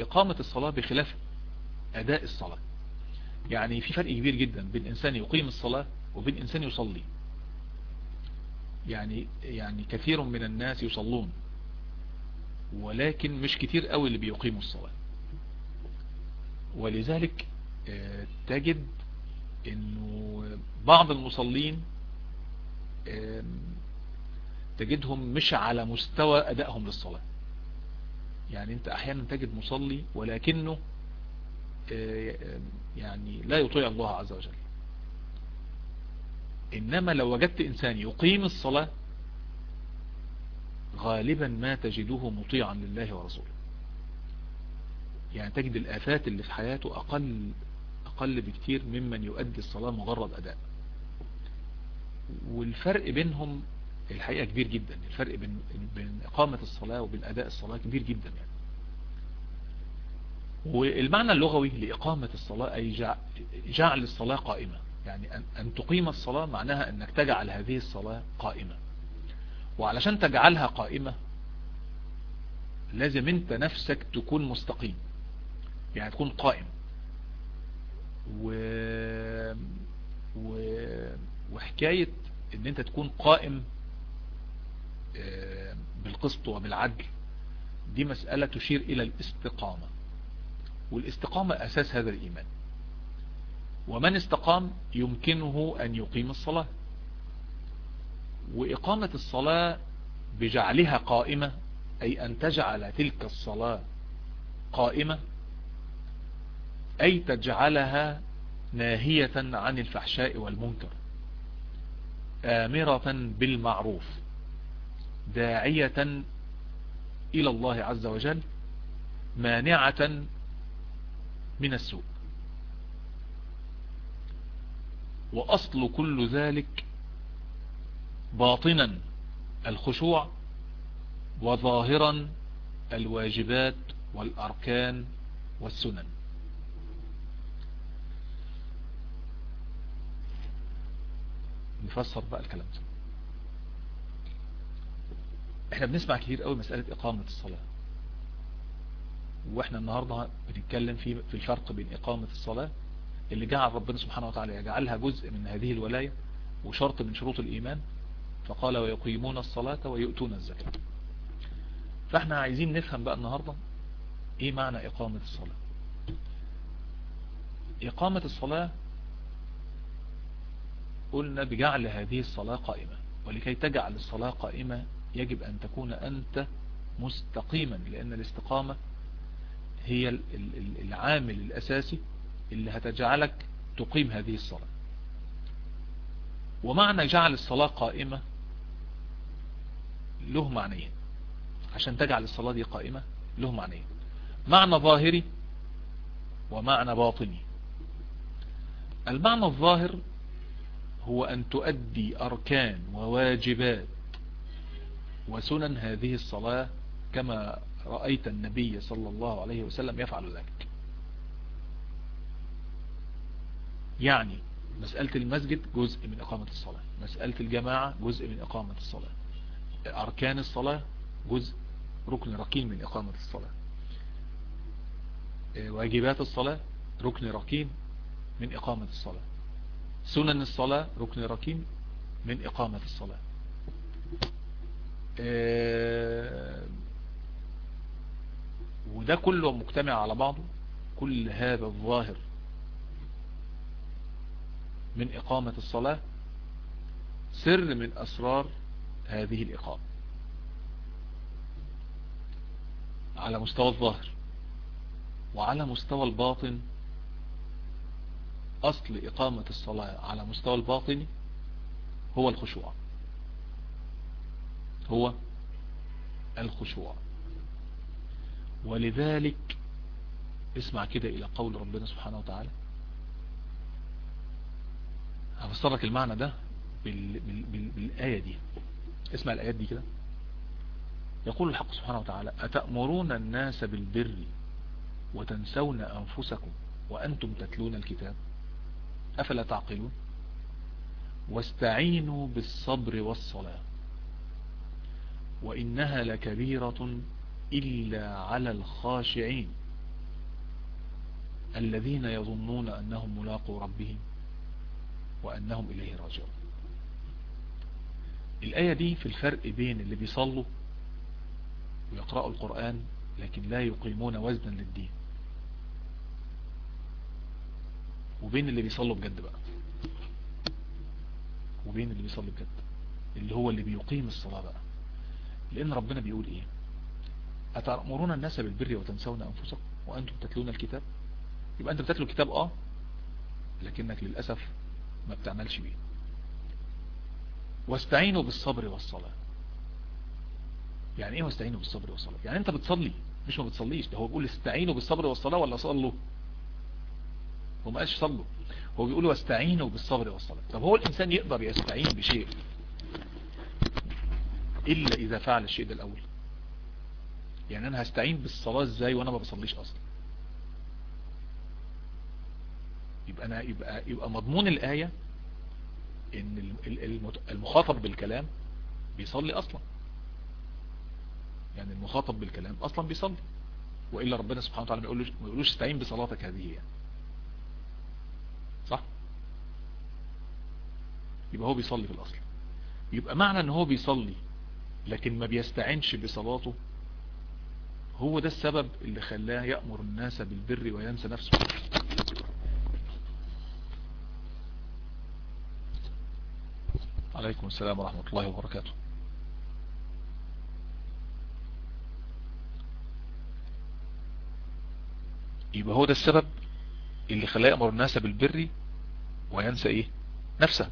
إقامة الصلاة بخلاف أداء الصلاة. يعني في فرق كبير جدا بين إنسان يقيم الصلاة وبين إنسان يصلي. يعني يعني كثير من الناس يصلون. ولكن مش كتير قوي اللي بيقيموا الصلاة. ولذلك آه، تجد إنه بعض المصلين تجدهم مش على مستوى أدائهم للصلاة. يعني أنت أحيانا تجد مصلي ولكنه آه، يعني لا يطيع الله عز وجل. إنما لو وجدت إنسان يقيم الصلاة غالبا ما تجده مطيعا لله ورسوله. يعني تجد الآفات اللي في حياته أقل أقل بكتير ممن يؤدي الصلاة مجرد أداء. والفرق بينهم الحقيقة كبير جدا. الفرق بين, بين إقامة الصلاة وبين أداء الصلاة كبير جدا يعني. والمعنى اللغوي لإقامة الصلاة أي جعل الصلاة قائمة. يعني أن تقيم الصلاة معناها أنك تجعل هذه الصلاة قائمة. وعلشان تجعلها قائمة لازم انت نفسك تكون مستقيم يعني تكون قائم. و... و... وحكاية إن أنت تكون قائم آه، بالقسط وبالعدل دي مسألة تشير إلى الاستقامة. والاستقامة أساس هذا الإيمان. ومن استقام يمكنه أن يقيم الصلاة. وإقامة الصلاة بجعلها قائمة أي أن تجعل تلك الصلاة قائمة أي تجعلها ناهية عن الفحشاء والمنكر آمرة بالمعروف داعية إلى الله عز وجل مانعة من السوء. وأصل كل ذلك باطنا الخشوع وظاهرا الواجبات والأركان والسنن. نفسر بقى الكلام ده. إحنا بنسمع كتير قوي مسألة إقامة الصلاة. وإحنا النهاردة بنتكلم في في الفرق بين إقامة الصلاة اللي جعل ربنا سبحانه وتعالى يجعلها جزء من هذه الولاية وشرط من شروط الإيمان فقال ويقيمون الصلاة ويؤتون الزكاة. فاحنا عايزين نفهم بقى النهاردة إيه معنى إقامة الصلاة. إقامة الصلاة قلنا بجعل هذه الصلاة قائمة ولكي تجعل الصلاة قائمة يجب أن تكون أنت مستقيما لأن الاستقامة هي العامل الأساسي اللي هتجعلك تقيم هذه الصلاة. ومعنى جعل الصلاة قائمة له معنيين. عشان تجعل الصلاة دي قائمة له معنيين. معنى ظاهري ومعنى باطني. المعنى الظاهر هو أن تؤدي أركان وواجبات وسنن هذه الصلاة كما رأيت النبي صلى الله عليه وسلم يفعل ذلك. يعني مسألة المسجد جزء من إقامة الصلاة مسألة الجماعة جزء من إقامة الصلاة. أركان الصلاة جزء ركن ركين من إقامة الصلاة. واجبات الصلاة ركن ركين من إقامة الصلاة. سنن الصلاة ركن ركين من إقامة الصلاة. وده كله مجتمع على بعضه. كل هذا الظاهر من إقامة الصلاة سر من أسرار هذه الإقامة. على مستوى الظاهر وعلى مستوى الباطن أصل إقامة الصلاة على مستوى الباطن هو الخشوع. هو الخشوع. ولذلك اسمع كده إلى قول ربنا سبحانه وتعالى. هفسر لك المعنى ده بال... بال... بال... بالآية دي. اسمع الآيات دي كده. يقول الحق سبحانه وتعالى أتأمرون الناس بالبر وتنسون أنفسكم وأنتم تتلون الكتاب؟ أفلا تعقلون؟ واستعينوا بالصبر والصلاة وإنها لكبيرة إلا على الخاشعين الذين يظنون أنهم ملاقوا ربهم وأنهم إليه راجعون. الآية دي في الفرق بين اللي بيصلوا ويقرأوا القرآن لكن لا يقيمون وزنا للدين. وبين اللي بيصلوا بجد بقى. وبين اللي بيصلي بجد. اللي هو اللي بيقيم الصلاة بقى. لأن ربنا بيقول إيه؟ أتأمرون الناس بالبر وتنسون أنفسكم وأنتم تتلون الكتاب؟ يبقى أنت بتتلو الكتاب آه لكنك للأسف ما بتعملش بيه. واستعينوا بالصبر والصلاة. يعني إيه واستعينوا بالصبر والصلاة؟ يعني أنت بتصلي مش ما بتصليش. ده هو بيقول استعينوا بالصبر والصلاة ولا صلوا؟ هو ما قالش صلوا. هو بيقول واستعينوا بالصبر والصلاة. طب هو الإنسان يقدر يستعين بشيء إلا إذا فعل الشيء ده الأول؟ يعني أنا هستعين بالصلاة إزاي وأنا ما بصليش أصلا؟ يبقى أنا يبقى, يبقى مضمون الآية إن المخاطب بالكلام بيصلي أصلا. يعني المخاطب بالكلام أصلا بيصلي. وإلا ربنا سبحانه وتعالى ما يقولوش استعين بصلاتك هذه يعني. صح؟ يبقى هو بيصلي في الأصل. يبقى معنى إن هو بيصلي لكن ما بيستعنش بصلاته هو ده السبب اللي خلاه يأمر الناس بالبر وينسى نفسه. عليكم السلام ورحمة الله وبركاته. يبقى هو ده السبب اللي خلاه يأمر الناس بالبر وينسى إيه؟ نفسه.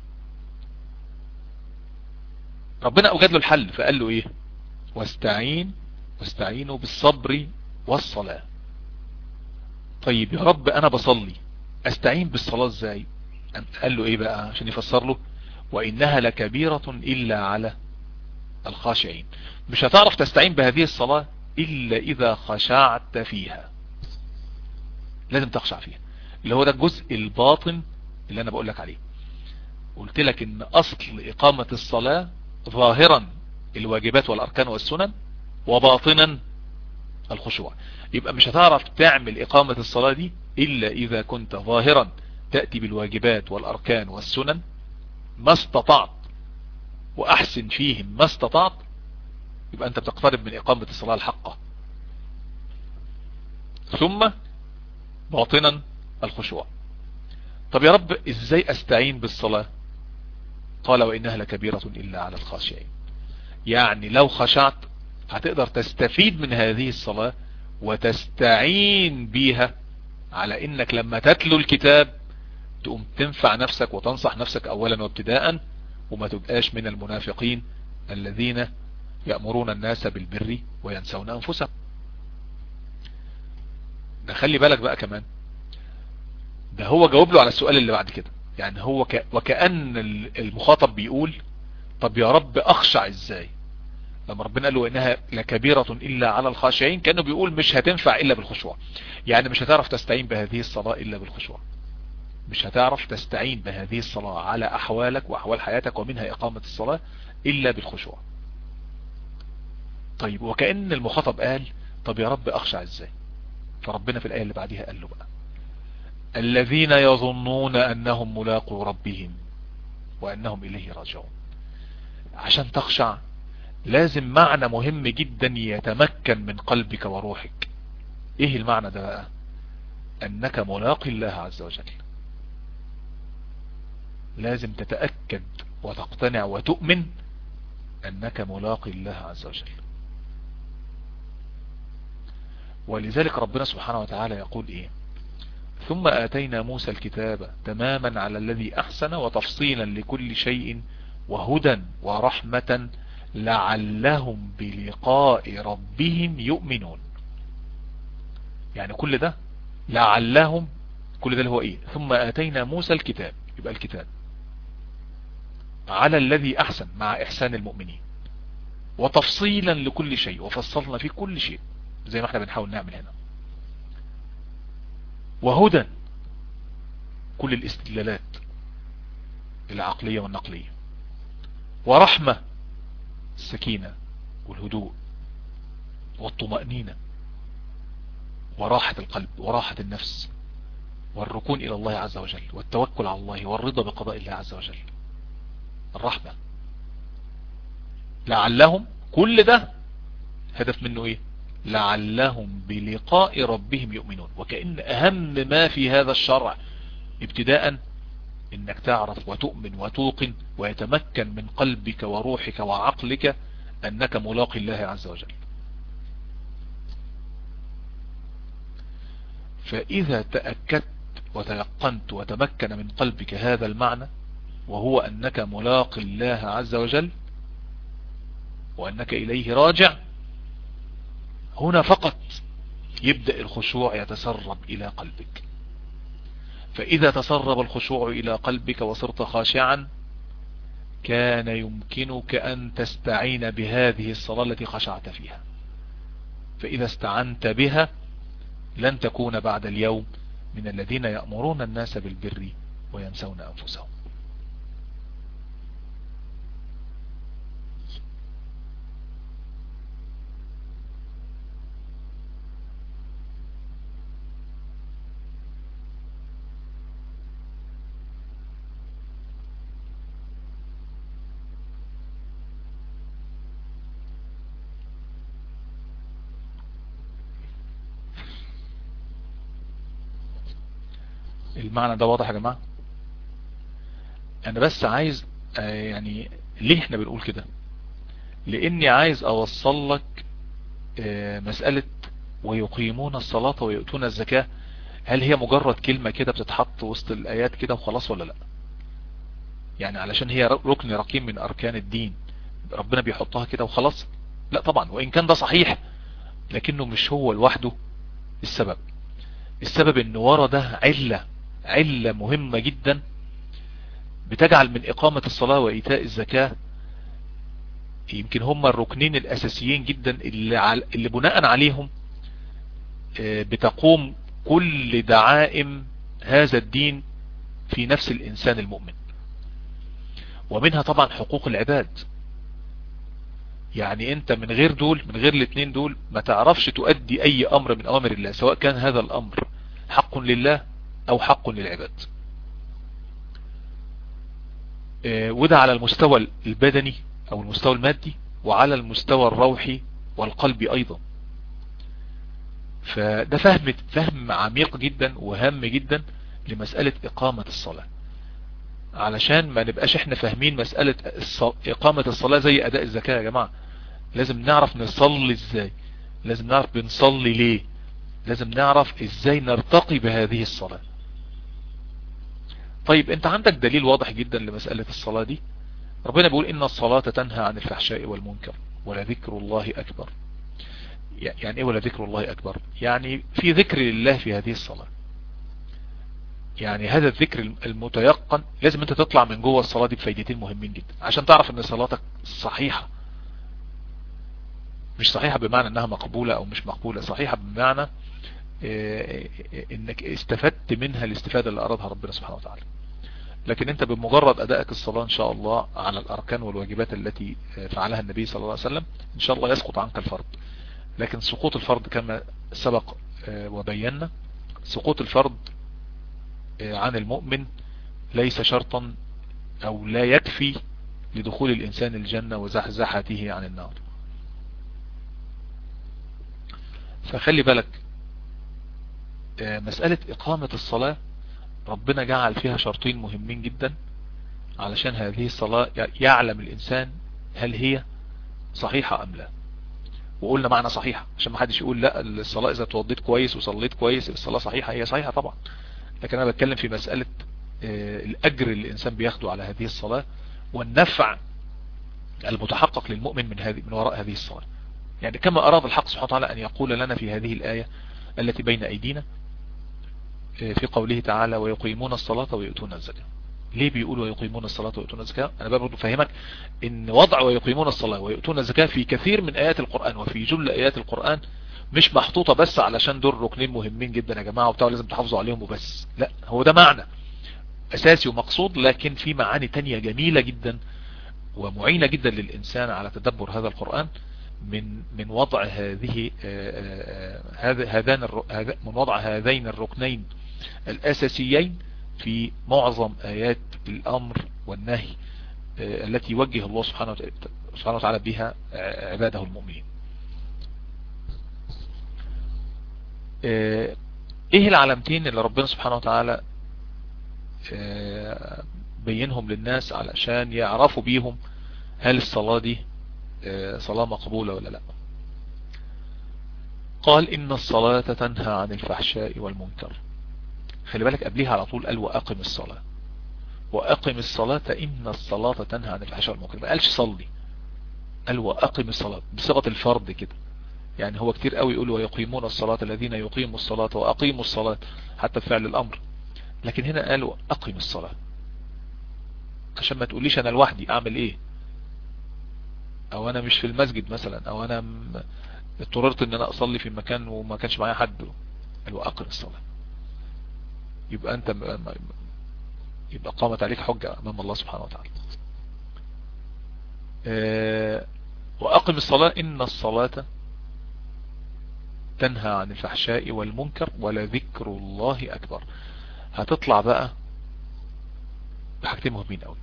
ربنا أوجد له الحل فقال له إيه؟ واستعين واستعينوا بالصبر والصلاة. طيب يا رب أنا بصلي أستعين بالصلاة إزاي؟ قال له إيه بقى عشان يفسر له؟ وإنها لكبيرة إلا على الخاشعين. مش هتعرف تستعين بهذه الصلاة إلا إذا خشعت فيها. لازم تخشع فيها. اللي هو ده الجزء الباطن اللي أنا بقول لك عليه. قلت لك إن أصل إقامة الصلاة ظاهرا الواجبات والأركان والسنن وباطنا الخشوع. يبقى مش هتعرف تعمل إقامة الصلاة دي إلا إذا كنت ظاهرا تأتي بالواجبات والأركان والسنن ما استطعت وأحسن فيهم ما استطعت يبقى أنت بتقترب من إقامة الصلاة الحقة. ثم باطنا الخشوع. طب يا رب إزاي أستعين بالصلاة؟ قال وإنها لكبيرة إلا على الخاشعين. يعني لو خشعت هتقدر تستفيد من هذه الصلاة وتستعين بيها على إنك لما تتلو الكتاب تقوم تنفع نفسك وتنصح نفسك اولا وابتداء وما تبقاش من المنافقين الذين يأمرون الناس بالبر وينسون أنفسهم. ده خلي بالك بقى كمان ده هو جاوب له على السؤال اللي بعد كده. يعني هو ك... وكأن المخاطب بيقول طب يا رب أخشع إزاي؟ لما ربنا قال له إنها لكبيرة إلا على الخاشعين كأنه بيقول مش هتنفع إلا بالخشوع. يعني مش هتعرف تستعين بهذه الصلاة إلا بالخشوع. مش هتعرف تستعين بهذه الصلاة على أحوالك وأحوال حياتك ومنها إقامة الصلاة إلا بالخشوع. طيب وكأن المخاطب قال طب يا رب أخشع إزاي؟ فربنا في الآية اللي بعدها قال له بقى الذين يظنون أنهم ملاقوا ربهم وأنهم إليه راجعون. عشان تخشع لازم معنى مهم جدا يتمكن من قلبك وروحك. إيه المعنى ده بقى؟ أنك ملاقي الله عز وجل. لازم تتأكد وتقتنع وتؤمن أنك ملاقي الله عز وجل. ولذلك ربنا سبحانه وتعالى يقول إيه؟ ثم آتينا موسى الكتاب تماما على الذي أحسن وتفصيلا لكل شيء وهدى ورحمة لعلهم بلقاء ربهم يؤمنون. يعني كل ده لعلهم كل ده اللي هو إيه؟ ثم آتينا موسى الكتاب يبقى الكتاب. على الذي أحسن مع إحسان المؤمنين. وتفصيلا لكل شيء وفصلنا في كل شيء زي ما إحنا بنحاول نعمل هنا. وهدى كل الاستدلالات العقلية والنقلية. ورحمة السكينة والهدوء والطمأنينة وراحة القلب وراحة النفس والركون إلى الله عز وجل والتوكل على الله والرضا بقضاء الله عز وجل. الرحمة لعلهم كل ده هدف منه إيه؟ لعلهم بلقاء ربهم يؤمنون. وكأن أهم ما في هذا الشرع ابتداء إنك تعرف وتؤمن وتوقن ويتمكن من قلبك وروحك وعقلك أنك ملاقي الله عز وجل. فإذا تأكدت وتيقنت وتمكن من قلبك هذا المعنى وهو أنك ملاقي الله عز وجل وأنك إليه راجع. هنا فقط يبدأ الخشوع يتسرب إلى قلبك. فإذا تسرب الخشوع إلى قلبك وصرت خاشعا كان يمكنك أن تستعين بهذه الصلاة التي خشعت فيها. فإذا استعنت بها لن تكون بعد اليوم من الذين يأمرون الناس بالبر وينسون أنفسهم. المعنى ده واضح يا جماعة؟ أنا بس عايز يعني ليه إحنا بنقول كده؟ لأني عايز أوصل لك مسألة ويقيمون الصلاة ويؤتون الزكاة. هل هي مجرد كلمة كده بتتحط وسط الآيات كده وخلاص ولا لأ؟ يعني علشان هي ركن رقيم من أركان الدين. ربنا بيحطها كده وخلاص؟ لأ طبعا وإن كان ده صحيح لكنه مش هو لوحده السبب. السبب إن ورا ده علة علة مهمة جدا بتجعل من إقامة الصلاة وإيتاء الزكاة. يمكن هم الركنين الأساسيين جدا اللي, اللي بناء عليهم آه، بتقوم كل دعائم هذا الدين في نفس الإنسان المؤمن. ومنها طبعا حقوق العباد. يعني أنت من غير دول من غير الاثنين دول ما تعرفش تؤدي أي أمر من أوامر الله سواء كان هذا الأمر حق لله أو حق للعباد. آه، وده على المستوى البدني أو المستوى المادي وعلى المستوى الروحي والقلبي أيضا. فده فهم فهم عميق جدا وهام جدا لمسألة إقامة الصلاة. علشان ما نبقاش إحنا فاهمين مسألة إقامة الصلاة زي أداء الزكاة يا جماعة. لازم نعرف نصلي إزاي. لازم نعرف بنصلي ليه. لازم نعرف إزاي نرتقي بهذه الصلاة. طيب انت عندك دليل واضح جدا لمسألة الصلاة دي؟ ربنا بيقول إن الصلاة تنهى عن الفحشاء والمنكر ولذكر الله أكبر. يعني إيه ولذكر الله أكبر؟ يعني في ذكر لله في هذه الصلاة. يعني هذا الذكر المتيقن لازم أنت تطلع من جوه الصلاة دي بفايدتين مهمين جدا عشان تعرف إن صلاتك صحيحة. مش صحيحة بمعنى إنها مقبولة أو مش مقبولة صحيحة بمعنى إنك استفدت منها الاستفادة اللي أرادها ربنا سبحانه وتعالى. لكن انت بمجرد أدائك الصلاة إن شاء الله على الأركان والواجبات التي فعلها النبي صلى الله عليه وسلم إن شاء الله يسقط عنك الفرض. لكن سقوط الفرض كما سبق آه، وبينا سقوط الفرض آه، عن المؤمن ليس شرطا أو لا يكفي لدخول الإنسان الجنة وزحزحته عن النار. فخلي بالك آه، مسألة إقامة الصلاة ربنا جعل فيها شرطين مهمين جدا علشان هذه الصلاة يعلم الإنسان هل هي صحيحة أم لا. وقلنا معنى صحيحة عشان ما حدش يقول لا الصلاة إذا توضيت كويس وصليت كويس الصلاة صحيحة هي صحيحة طبعا. لكن أنا بتكلم في مسألة آه، الأجر اللي الإنسان بياخده على هذه الصلاة والنفع المتحقق للمؤمن من هذه من وراء هذه الصلاة. يعني كما أراد الحق سبحانه وتعالى أن يقول لنا في هذه الآية التي بين أيدينا آه، في قوله تعالى ويقيمون الصلاة ويؤتون الزكاة. ليه بيقولوا ويقيمون الصلاة ويؤتون الزكاة؟ أنا برضو فهمك إن وضع ويقيمون الصلاة ويؤتون الزكاة في كثير من آيات القرآن وفي جل آيات القرآن مش محطوطة بس علشان دول ركنين مهمين جدا يا جماعة وبتاع لازم تحافظوا عليهم وبس. لا هو ده معنى أساسي ومقصود لكن في معاني تانية جميلة جدا ومعينة جدا للإنسان على تدبر هذا القرآن من من وضع هذه آه، آه، هذان من وضع هذين الركنين. الأساسيين في معظم آيات الأمر والنهي آه، التي يوجه الله سبحانه وتعالى بها عباده المؤمنين. آه، إيه العلامتين اللي ربنا سبحانه وتعالى آه، بينهم للناس علشان يعرفوا بيهم هل الصلاة دي صلاة مقبولة ولا لا؟ قال إن الصلاة تنهى عن الفحشاء والمنكر. خلي بالك قبليها على طول قال وأقم الصلاة. وأقم الصلاة إن الصلاة تنهى عن الفحشاء والمنكر. ما قالش صلي. قال وأقم الصلاة بصيغة الفرض كده. يعني هو كتير قوي يقول ويقيمون الصلاة الذين يقيموا الصلاة وأقيموا الصلاة حتى فعل الأمر. لكن هنا قال وأقم الصلاة. عشان ما تقوليش أنا لوحدي أعمل إيه؟ أو أنا مش في المسجد مثلا أو أنا اضطررت إن أنا أصلي في مكان وما كانش معايا حد. قال وأقم الصلاة. يبقى أنت يبقى قامت عليك حجة أمام الله سبحانه وتعالى. آه، وأقم الصلاة إن الصلاة تنهى عن الفحشاء والمنكر ولذكر الله أكبر. هتطلع بقى بحاجتين مهمين قوي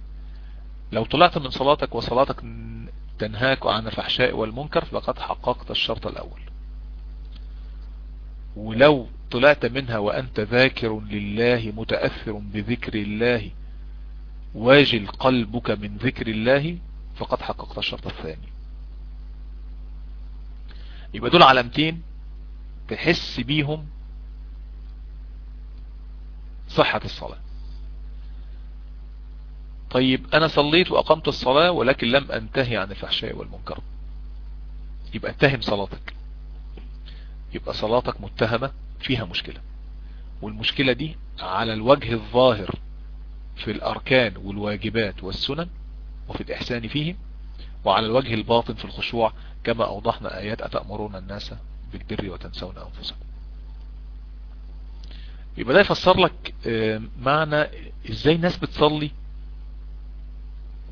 لو طلعت من صلاتك وصلاتك تنهاك عن الفحشاء والمنكر فقد حققت الشرط الأول. ولو طلعت منها وأنت ذاكر لله متأثر بذكر الله واجل قلبك من ذكر الله فقد حققت الشرط الثاني. يبقى دول علامتين تحس بيهم صحة الصلاة. طيب أنا صليت وأقمت الصلاة ولكن لم أنتهي عن الفحشاء والمنكر. يبقى اتهم صلاتك يبقى صلاتك متهمة فيها مشكلة. والمشكلة دي على الوجه الظاهر في الأركان والواجبات والسنن وفي الإحسان فيهم وعلى الوجه الباطن في الخشوع كما أوضحنا آيات أتأمرون الناس بالبر وتنسون أنفسكم. يبقى ده يفسر لك معنى إزاي الناس بتصلي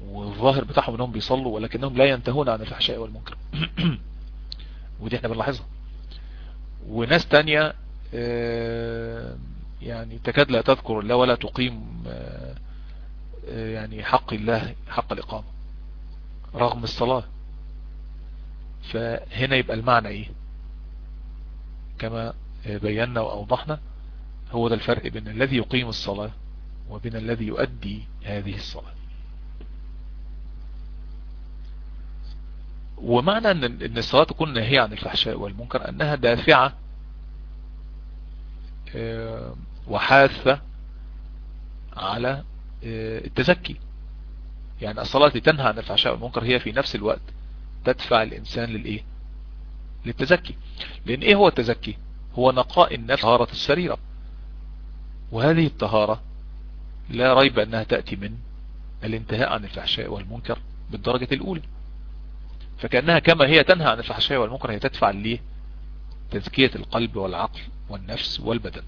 والظاهر بتاعهم إنهم بيصلوا ولكنهم لا ينتهون عن الفحشاء والمنكر. ودي إحنا بنلاحظها. وناس تانية يعني تكاد لا تذكر الله ولا تقيم يعني حق الله حق الإقامة رغم الصلاة. فهنا يبقى المعنى إيه؟ كما بينا وأوضحنا هو ده الفرق بين الذي يقيم الصلاة وبين الذي يؤدي هذه الصلاة. ومعنى أن الصلاة تكون ناهية عن الفحشاء والمنكر أنها دافعة وحاثة على التزكي. يعني الصلاة تنهى عن الفحشاء والمنكر هي في نفس الوقت تدفع الإنسان للإيه؟ للتزكي. لأن إيه هو التزكي؟ هو نقاء النفس طهارة السريرة. وهذه الطهارة لا ريب أنها تأتي من الانتهاء عن الفحشاء والمنكر بالدرجة الأولى. فكأنها كما هي تنهى عن الفحشاء والمنكر هي تدفع ليه تزكية القلب والعقل والنفس والبدن.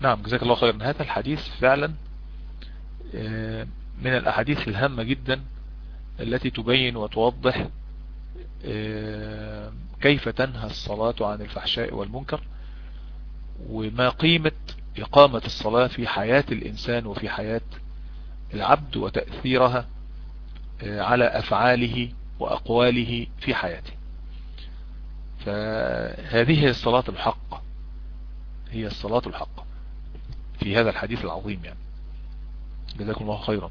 نعم جزاك الله خيرا هذا الحديث فعلا من الأحاديث الهامة جدا التي تبين وتوضح كيف تنهى الصلاة عن الفحشاء والمنكر وما قيمة إقامة الصلاة في حياة الإنسان وفي حياة العبد وتأثيرها على أفعاله وأقواله في حياته. فهذه هي الصلاة الحق. هي الصلاة الحق في هذا الحديث العظيم يعني. جزاكم الله خيرا.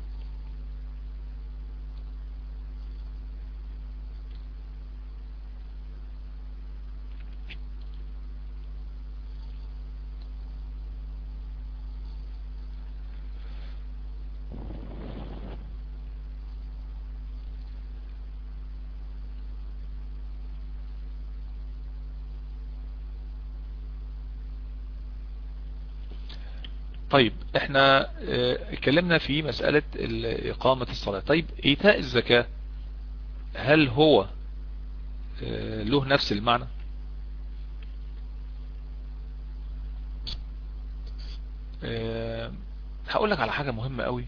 طيب إحنا اتكلمنا في مسألة إقامة الصلاة. طيب إيتاء الزكاة هل هو له نفس المعنى؟ هقول لك على حاجة مهمة قوي.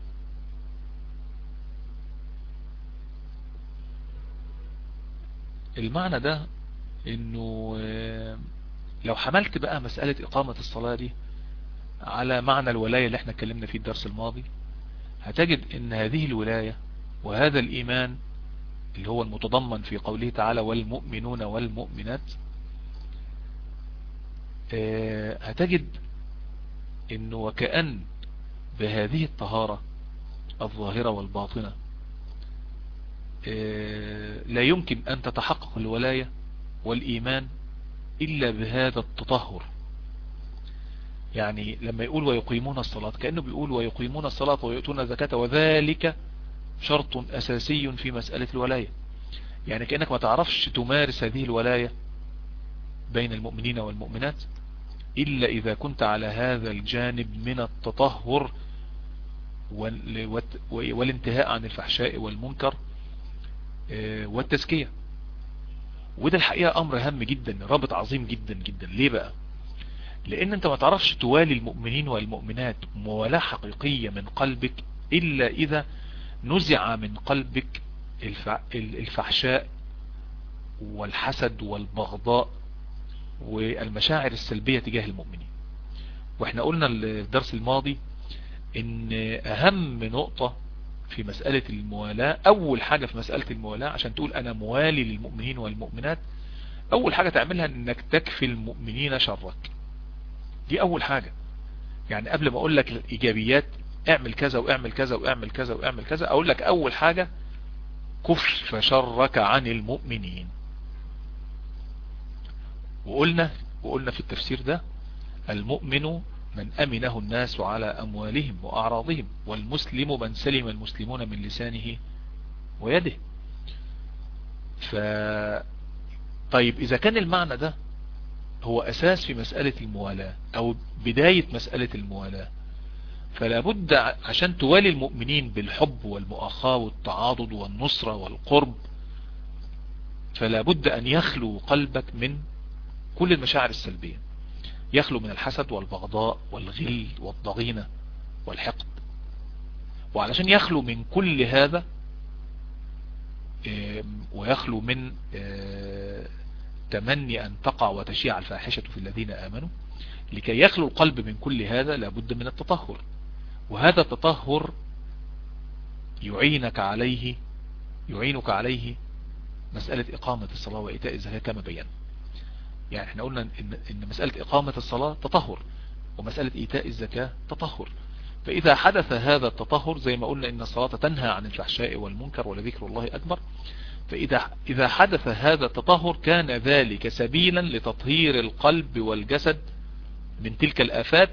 المعنى ده إنه لو حملت بقى مسألة إقامة الصلاة دي على معنى الولاية اللي إحنا اتكلمنا فيه الدرس الماضي هتجد إن هذه الولاية وهذا الإيمان اللي هو المتضمن في قوله تعالى والمؤمنون والمؤمنات هتجد انه وكأن بهذه الطهارة الظاهرة والباطنة لا يمكن أن تتحقق الولاية والإيمان إلا بهذا التطهر. يعني لما يقول ويقيمون الصلاة كأنه بيقول ويقيمون الصلاة ويؤتون الزكاة وذلك شرط أساسي في مسألة الولاية. يعني كأنك ما تعرفش تمارس هذه الولاية بين المؤمنين والمؤمنات إلا إذا كنت على هذا الجانب من التطهر والانتهاء عن الفحشاء والمنكر والتزكية. وده الحقيقة أمر هام جدا رابط عظيم جدا جدا. ليه بقى؟ لأن أنت ما تعرفش توالي المؤمنين والمؤمنات موالاة حقيقية من قلبك إلا إذا نزع من قلبك الفحشاء والحسد والبغضاء والمشاعر السلبية تجاه المؤمنين. وإحنا قلنا الدرس الماضي إن أهم نقطة في مسألة الموالاة أول حاجة في مسألة الموالاة عشان تقول أنا موالي للمؤمنين والمؤمنات أول حاجة تعملها إنك تكفي المؤمنين شرك. دي أول حاجة. يعني قبل ما أقول لك الإيجابيات اعمل كذا واعمل كذا واعمل كذا واعمل كذا أقول لك أول حاجة كف شرك عن المؤمنين. وقلنا وقلنا في التفسير ده المؤمن من أمنه الناس على أموالهم وأعراضهم والمسلم من سلم المسلمون من لسانه ويده. ف طيب إذا كان المعنى ده هو أساس في مسألة الموالاة أو بداية مسألة الموالاة. فلا بد عشان توالي المؤمنين بالحب والمؤاخاة والتعاضد والنصرة والقرب فلا بد أن يخلو قلبك من كل المشاعر السلبية. يخلو من الحسد والبغضاء والغل والضغينة والحقد. وعلشان يخلو من كل هذا ويخلو من تمني أن تقع وتشيع الفاحشة في الذين آمنوا. لكي يخلو القلب من كل هذا لابد من التطهر. وهذا التطهر يعينك عليه يعينك عليه مسألة إقامة الصلاة وإيتاء الزكاة كما بينا يعني إحنا قلنا إن, إن مسألة إقامة الصلاة تطهر ومسألة إيتاء الزكاة تطهر. فإذا حدث هذا التطهر زي ما قلنا إن الصلاة تنهى عن الفحشاء والمنكر ولذكر الله أكبر. فإذا إذا حدث هذا التطهر كان ذلك سبيلا لتطهير القلب والجسد من تلك الآفات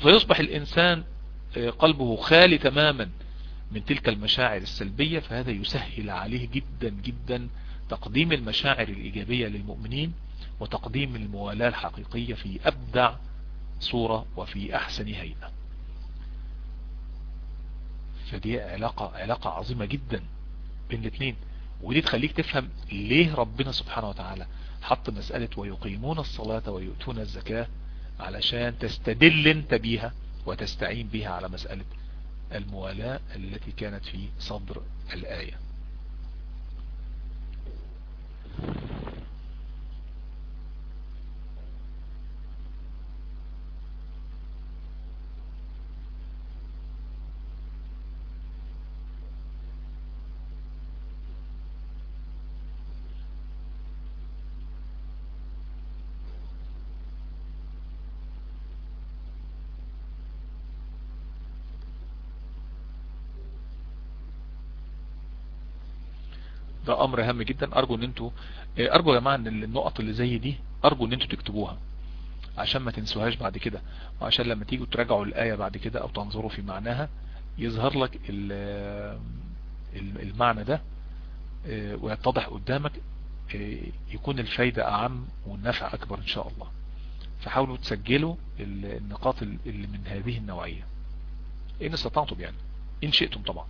فيصبح الإنسان آه، قلبه خالي تماما من تلك المشاعر السلبية فهذا يسهل عليه جدا جدا تقديم المشاعر الإيجابية للمؤمنين وتقديم الموالاة الحقيقية في أبدع صورة وفي أحسن هيئة. فدي علاقة, علاقة عظيمة جدا. بين الاثنين ودي تخليك تفهم ليه ربنا سبحانه وتعالى حط مسألة ويقيمون الصلاة ويؤتون الزكاة علشان تستدل انت بيها وتستعين بها على مسألة الموالاة التي كانت في صدر الآية. ده أمر هام جدا. أرجو إن أنتوا آه، أرجو يا جماعة إن النقط اللي زي دي أرجو إن أنتوا تكتبوها عشان ما تنسوهاش بعد كده. وعشان لما تيجوا تراجعوا الآية بعد كده أو تنظروا في معناها يظهر لك المعنى ده آه، ويتضح قدامك آه، يكون الفايدة أعم والنفع أكبر إن شاء الله. فحاولوا تسجلوا النقاط اللي من هذه النوعية. إن استطعتم يعني إن شئتم طبعا.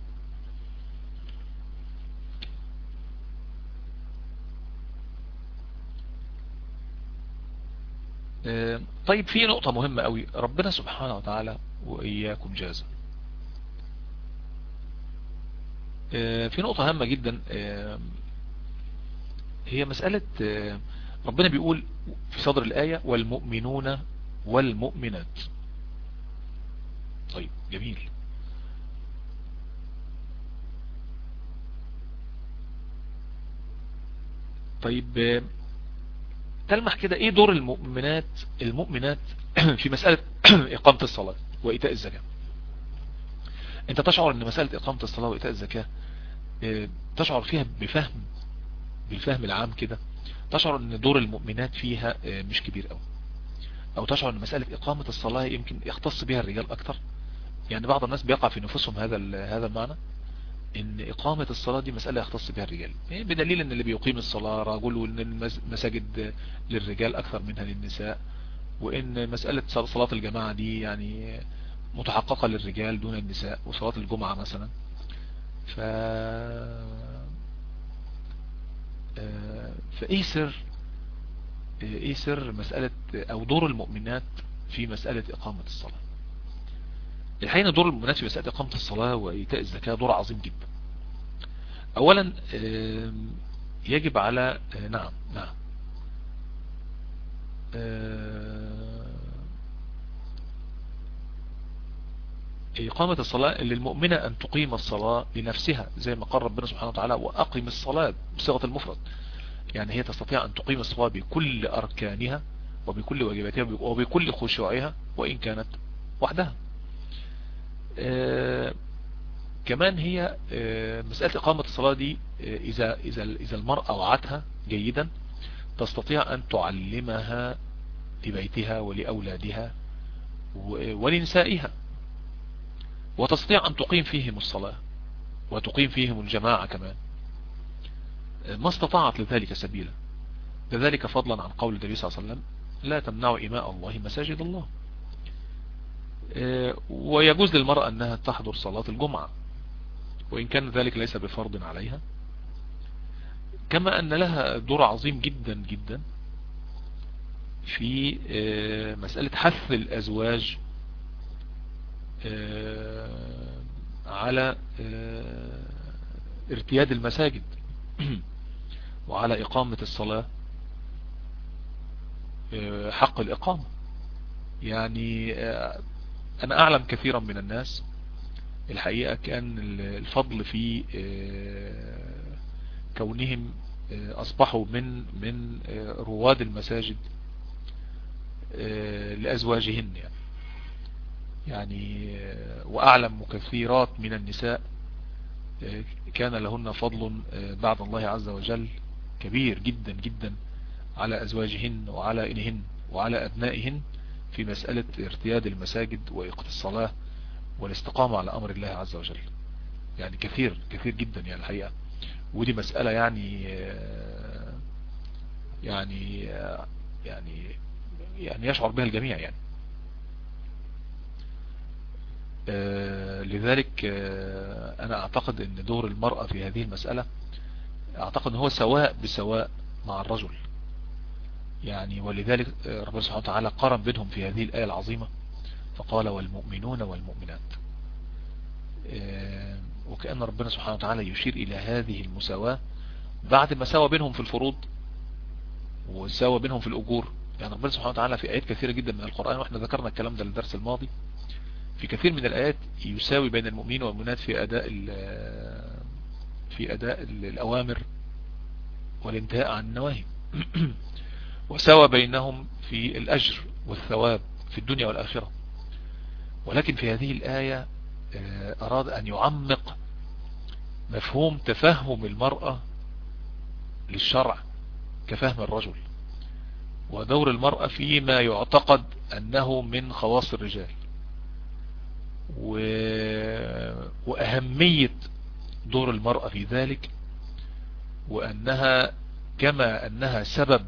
طيب في نقطة مهمة قوي. ربنا سبحانه وتعالى وإياكم جازا. آه، في نقطة هامة جدا. آه، هي مسألة ربنا بيقول في صدر الآية والمؤمنون والمؤمنات. طيب جميل. طيب تلمح كده إيه دور المؤمنات المؤمنات في مسألة إقامة الصلاة وإيتاء الزكاة؟ أنت تشعر إن مسألة إقامة الصلاة وإيتاء الزكاة آه، تشعر فيها بفهم بالفهم العام كده؟ تشعر إن دور المؤمنات فيها آه، مش كبير قوي أو تشعر إن مسألة إقامة الصلاة يمكن يختص بها الرجال أكتر؟ يعني بعض الناس بيقع في نفوسهم هذا هذا المعنى؟ إن إقامة الصلاة دي مسألة يختص بها الرجال. يعني بدليل إن اللي بيقيم الصلاة رجل وإن المساجد للرجال أكثر منها للنساء وإن مسألة صلاة الجماعة دي يعني متحققة للرجال دون النساء وصلاة الجمعة مثلا. ف فإيه سر إيه سر مسألة أو دور المؤمنات في مسألة إقامة الصلاة؟ الحقيقة دور المؤمنات في مسألة إقامة الصلاة وإيتاء الزكاة دور عظيم جدا. أولا يجب على آه، نعم نعم. إقامة الصلاة للمؤمنة أن تقيم الصلاة لنفسها زي ما قال ربنا سبحانه وتعالى وأقيم الصلاة بصيغة المفرد. يعني هي تستطيع أن تقيم الصلاة بكل أركانها وبكل واجباتها وبكل خشوعها وإن كانت وحدها. كمان هي مسألة إقامة الصلاة دي إذا, إذا, إذا المرأة وعتها جيدا تستطيع أن تعلمها لبيتها ولأولادها ولنسائها وتستطيع أن تقيم فيهم الصلاة وتقيم فيهم الجماعة كمان. ما استطاعت لذلك سبيلا. لذلك فضلا عن قول النبي صلى الله عليه وسلم لا تمنعوا إماء الله مساجد الله. ويجوز للمرأة أنها تحضر صلاة الجمعة وإن كان ذلك ليس بفرض عليها. كما أن لها دور عظيم جدا جدا في آه، مسألة حث الأزواج آه، على آه، ارتياد المساجد وعلى إقامة الصلاة حق الإقامة. يعني أنا أعلم كثيرا من الناس. الحقيقة كان الفضل في كونهم أصبحوا من من رواد المساجد آه، لأزواجهن يعني. يعني آه، وأعلم كثيرات من النساء آه، كان لهن فضل بعد الله عز وجل كبير جدا جدا على أزواجهن وعلى إنهن وعلى أبنائهن. في مسألة ارتياد المساجد وإقت الصلاة والاستقامة على أمر الله عز وجل. يعني كثير كثير جدا يعني الحقيقة. ودي مسألة يعني يعني يعني يعني يشعر بها الجميع يعني. لذلك أنا أعتقد إن دور المرأة في هذه المسألة أعتقد إن هو سواء بسواء مع الرجل. يعني ولذلك آه، ربنا سبحانه وتعالى قارن بينهم في هذه الآية العظيمة فقال والمؤمنون والمؤمنات. وكأن ربنا سبحانه وتعالى يشير إلى هذه المساواة بعد ما ساوى بينهم في الفروض وساوى بينهم في الأجور. يعني ربنا سبحانه وتعالى في آيات كثيرة جدا من القرآن وإحنا ذكرنا الكلام ده الدرس الماضي. في كثير من الآيات يساوي بين المؤمنين والمؤمنات في أداء في أداء الأوامر والانتهاء عن النواهي. وساوى بينهم في الأجر والثواب في الدنيا والآخرة. ولكن في هذه الآية آه، أراد أن يعمق مفهوم تفهم المرأة للشرع كفهم الرجل ودور المرأة فيما يعتقد أنه من خواص الرجال. و... وأهمية دور المرأة في ذلك وأنها كما أنها سبب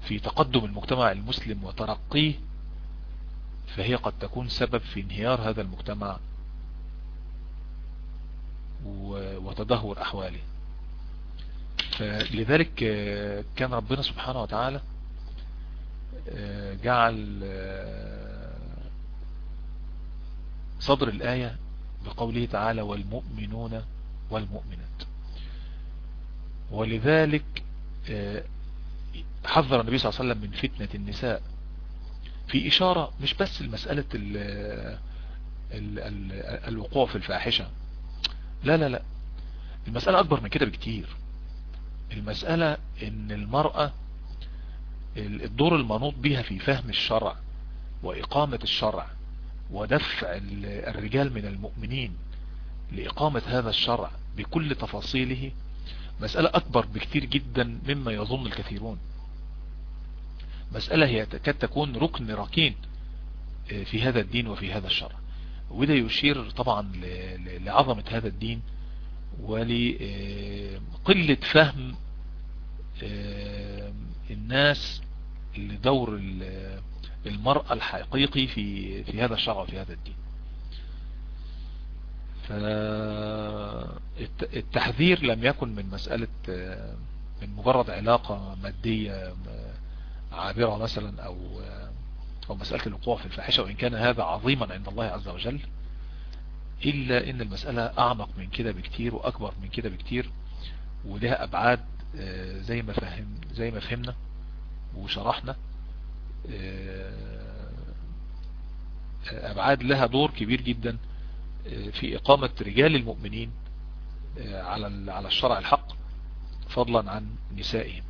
في تقدم المجتمع المسلم وترقيه فهي قد تكون سبب في انهيار هذا المجتمع وتدهور أحواله. فلذلك آه، كان ربنا سبحانه وتعالى آه، جعل آه، صدر الآية بقوله تعالى والمؤمنون والمؤمنات ولذلك حذر النبي صلى الله عليه وسلم من فتنة النساء. في إشارة مش بس المسألة ال ال ال الوقوع في الفاحشة. لا لا لا. المسألة أكبر من كده بكتير. المسألة إن المرأة الدور المنوط بها في فهم الشرع وإقامة الشرع ودفع الرجال من المؤمنين لإقامة هذا الشرع بكل تفاصيله مسألة أكبر بكثير جدا مما يظن الكثيرون. مسألة هي تكاد تكون ركن ركين آه، في هذا الدين وفي هذا الشرع. وده يشير طبعا لعظمة هذا الدين ولقلة فهم آه، الناس لدور المرأة الحقيقي في في هذا الشرع وفي هذا الدين. فالتحذير لم يكن من مسألة آه، من مجرد علاقة مادية عابرة مثلا أو أو مسألة الوقوع في الفاحشة وإن كان هذا عظيما عند الله عز وجل إلا إن المسألة أعمق من كده بكتير وأكبر من كده بكتير ولها أبعاد آه، زي ما فهم زي ما فهمنا وشرحنا آه، أبعاد لها دور كبير جدا آه، في إقامة رجال المؤمنين على على الشرع الحق فضلا عن نسائهم.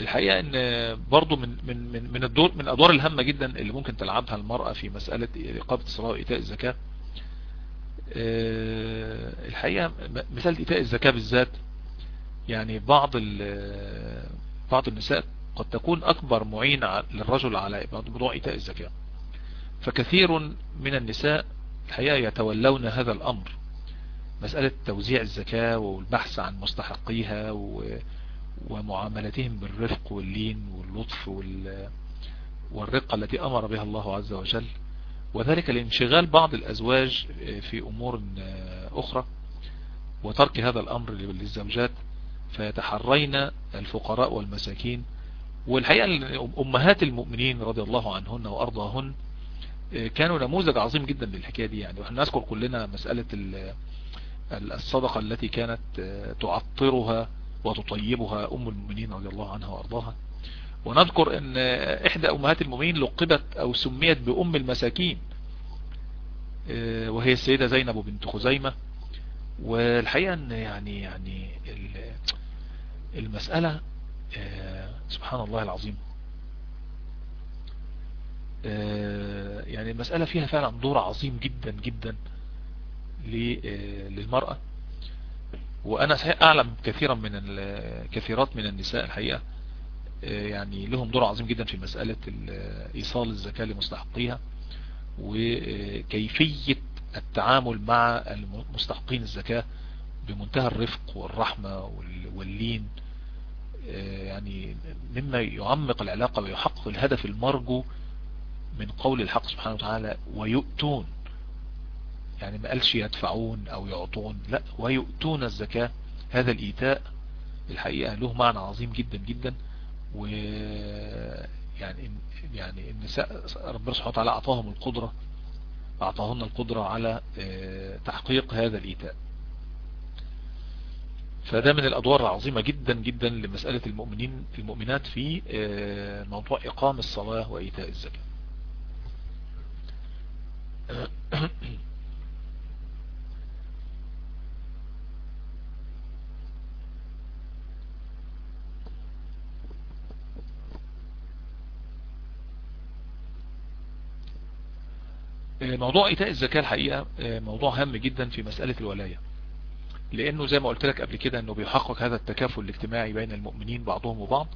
الحقيقة إن برضو من من من من الدور من الأدوار الهامة جدا اللي ممكن تلعبها المرأة في مسألة اقامة الصلاة وإيتاء الزكاة آه، الحقيقة مثال إيتاء الزكاة بالذات يعني بعض بعض النساء قد تكون أكبر معين للرجل على موضوع إيتاء الزكاة فكثير من النساء الحقيقة يتولون هذا الأمر. مسألة توزيع الزكاة والبحث عن مستحقيها ومعاملتهم بالرفق واللين واللطف والرقة التي أمر بها الله عز وجل. وذلك لانشغال بعض الأزواج في أمور أخرى وترك هذا الأمر للزوجات فيتحرين الفقراء والمساكين. والحقيقة أمهات المؤمنين رضي الله عنهن وأرضاهن كانوا نموذج عظيم جدا للحكاية دي يعني. ونحن نذكر كلنا مسألة الصدقة التي كانت تعطرها وتطيبها أم المؤمنين رضي الله عنها وأرضاها. ونذكر أن إحدى أمهات المؤمنين لقبت أو سميت بأم المساكين وهي السيدة زينب بنت خزيمة. والحقيقة أن يعني يعني المسألة سبحان الله العظيم. يعني المسألة فيها فعلا دور عظيم جدا جدا. للمرأة. وأنا أعلم كثيرا من كثيرات من النساء الحقيقة يعني لهم دور عظيم جدا في مسألة ايصال الزكاة لمستحقيها وكيفية التعامل مع المستحقين الزكاة بمنتهى الرفق والرحمة واللين. يعني مما يعمق العلاقة ويحقق الهدف المرجو من قول الحق سبحانه وتعالى ويؤتون يعني ما قالش يدفعون أو يعطون لا ويؤتون الزكاة. هذا الإيتاء الحقيقة له معنى عظيم جدا جدا و يعني يعني النساء ربنا سبحانه وتعالى أعطاهم القدرة أعطاهن القدرة على تحقيق هذا الإيتاء. فده من الأدوار العظيمة جدا جدا لمسألة المؤمنين المؤمنات في موضوع إقام الصلاة وإيتاء الزكاة. موضوع إيتاء الزكاة الحقيقة موضوع هام جدا في مسألة الولاية. لأنه زي ما قلت لك قبل كده إنه بيحقق هذا التكافل الاجتماعي بين المؤمنين بعضهم وبعض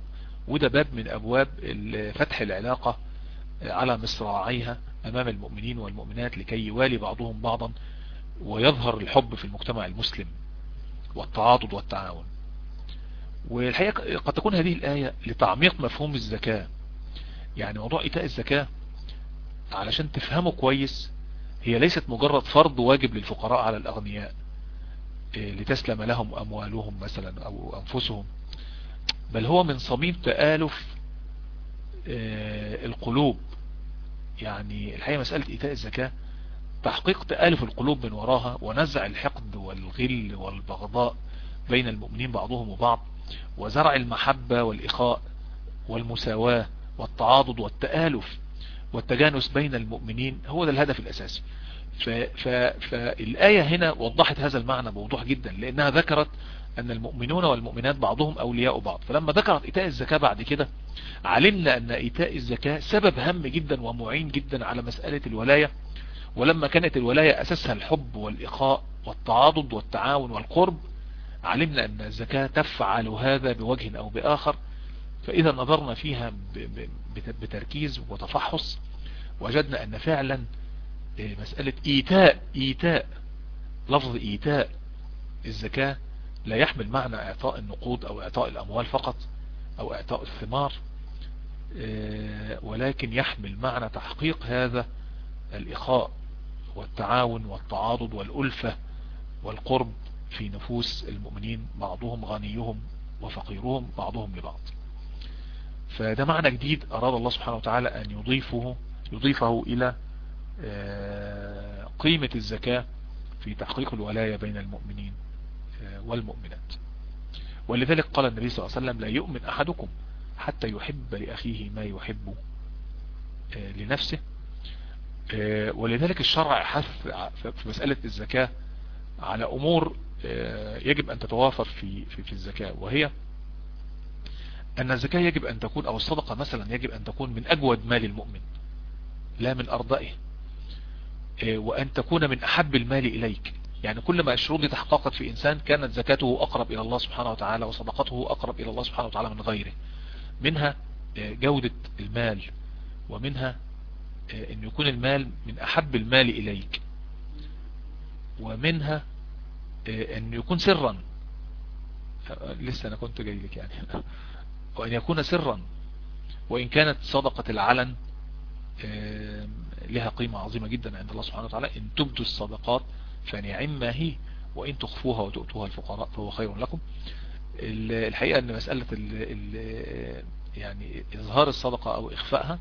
وده باب من أبواب فتح العلاقة على مصراعيها أمام المؤمنين والمؤمنات لكي يوالي بعضهم بعضا ويظهر الحب في المجتمع المسلم والتعاضد والتعاون. والحقيقة قد تكون هذه الآية لتعميق مفهوم الزكاة. يعني موضوع إيتاء الزكاة علشان تفهمه كويس هي ليست مجرد فرض واجب للفقراء على الأغنياء لتسلم لهم أموالهم مثلا أو أنفسهم بل هو من صميم تآلف القلوب. يعني الحقيقة مسألة إيتاء الزكاة تحقيق تآلف القلوب من وراها ونزع الحقد والغل والبغضاء بين المؤمنين بعضهم وبعض وزرع المحبة والإخاء والمساواة والتعاضد والتآلف. والتجانس بين المؤمنين هو ده الهدف الأساسي. فالآية هنا وضحت هذا المعنى بوضوح جدا لأنها ذكرت أن المؤمنون والمؤمنات بعضهم أولياء بعض. فلما ذكرت إيتاء الزكاة بعد كده علمنا أن إيتاء الزكاة سبب هام جدا ومعين جدا على مسألة الولاية. ولما كانت الولاية أساسها الحب والإخاء والتعاضد والتعاون والقرب علمنا أن الزكاة تفعل هذا بوجه أو بآخر. فإذا نظرنا فيها بتركيز وتفحص وجدنا أن فعلا مسألة إيتاء إيتاء لفظ إيتاء الزكاة لا يحمل معنى إعطاء النقود أو إعطاء الأموال فقط أو إعطاء الثمار ولكن يحمل معنى تحقيق هذا الإخاء والتعاون والتعاضد والألفة والقرب في نفوس المؤمنين بعضهم غنيهم وفقيرهم بعضهم لبعض. فده معنى جديد أراد الله سبحانه وتعالى أن يضيفه يضيفه إلى قيمة الزكاة في تحقيق الولاية بين المؤمنين والمؤمنات. ولذلك قال النبي صلى الله عليه وسلم لا يؤمن أحدكم حتى يحب لأخيه ما يحب لنفسه. ولذلك الشرع حث في مسألة الزكاة على أمور يجب أن تتوافر في, في, في الزكاة وهي أن الزكاة يجب أن تكون أو الصدقة مثلا يجب أن تكون من أجود مال المؤمن لا من أرضائه. آه، وأن تكون من أحب المال إليك. يعني كل ما الشروط تحققت في إنسان كانت زكاته أقرب إلى الله سبحانه وتعالى وصدقته أقرب إلى الله سبحانه وتعالى من غيره. منها آه، جودة المال ومنها آه، أن يكون المال من أحب المال إليك. ومنها أن يكون سرا. لسه أنا كنت جاي لك يعني. وأن يكون سرا وإن كانت صدقة العلن لها قيمة عظيمة جدا عند الله سبحانه وتعالى. إن تبدوا الصدقات فنعم ما هي وإن تخفوها وتؤتوها الفقراء فهو خير لكم. الحقيقة أن مسألة ال ال يعني إظهار الصدقة أو إخفائها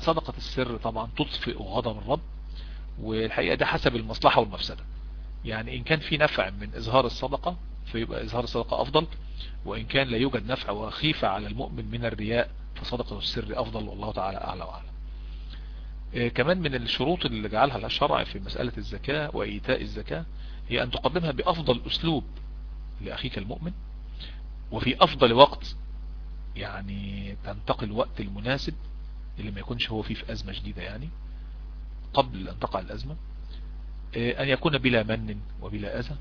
صدقة السر طبعا تطفئ غضب الرب والحقيقة ده حسب المصلحة والمفسدة. يعني إن كان في نفع من إظهار الصدقة فيبقى إظهار الصدقة أفضل وإن كان لا يوجد نفع وخيفة على المؤمن من الرياء فصدقة السر أفضل والله تعالى أعلى وأعلم. آه، كمان من الشروط اللي جعلها الشرع في مسألة الزكاة وإيتاء الزكاة هي أن تقدمها بأفضل أسلوب لأخيك المؤمن وفي أفضل وقت يعني تنتقل الوقت المناسب اللي ما يكونش هو فيه في أزمة جديدة يعني قبل أن تقع الأزمة آه، أن يكون بلا من وبلا أذى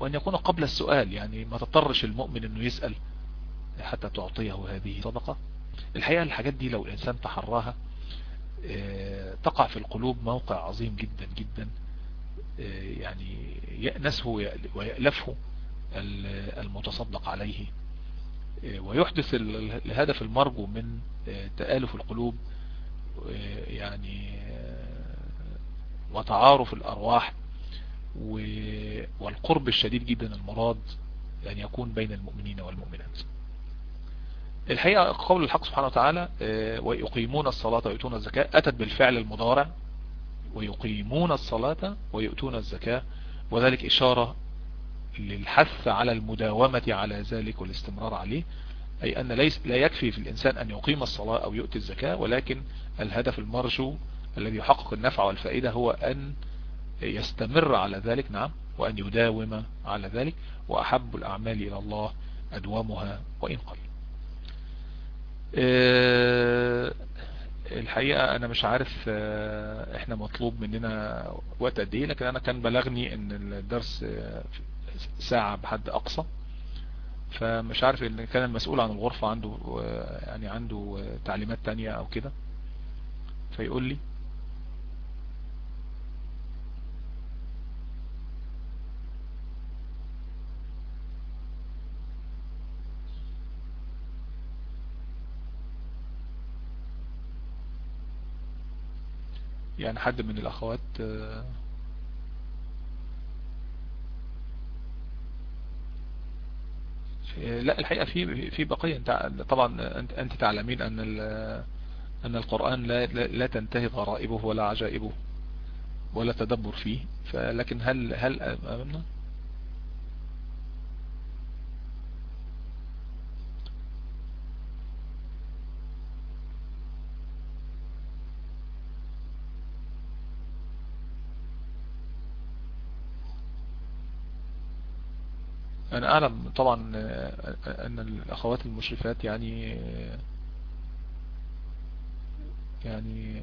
وأن يكون قبل السؤال يعني ما تضطرش المؤمن أنه يسأل حتى تعطيه هذه صدقة الحقيقة الحاجات دي لو الإنسان تحراها آه، تقع في القلوب موقع عظيم جدا جدا آه، يعني يأنسه ويألفه المتصدق عليه. آه، ويحدث الهدف المرجو من تآلف القلوب يعني وتعارف الأرواح والقرب الشديد جدا المراد أن يكون بين المؤمنين والمؤمنات. الحقيقة قول الحق سبحانه وتعالى آه، ويقيمون الصلاة ويؤتون الزكاة أتت بالفعل المضارع. ويقيمون الصلاة ويؤتون الزكاة وذلك إشارة للحث على المداومة على ذلك والاستمرار عليه. أي أن ليس لا يكفي في الإنسان أن يقيم الصلاة أو يؤتي الزكاة ولكن الهدف المرجو الذي يحقق النفع والفائدة هو أن يستمر على ذلك نعم وأن يداوم على ذلك وأحب الأعمال إلى الله أدومها وإن قل. آه، الحقيقة أنا مش عارف آه، إحنا مطلوب مننا وقت قد إيه لكن أنا كان بلغني إن الدرس آه، ساعة بحد أقصى. فمش عارف إن كان المسؤول عن الغرفة عنده يعني عنده تعليمات تانية أو كده. فيقول لي يعني حد من الأخوات آه، لا الحقيقة في في بقية. طبعا انت تعلمين أن أن القرآن لا لا تنتهي غرائبه ولا عجائبه ولا تدبر فيه. فلكن هل هل اعلم طبعا آه، أن الأخوات المشرفات يعني يعني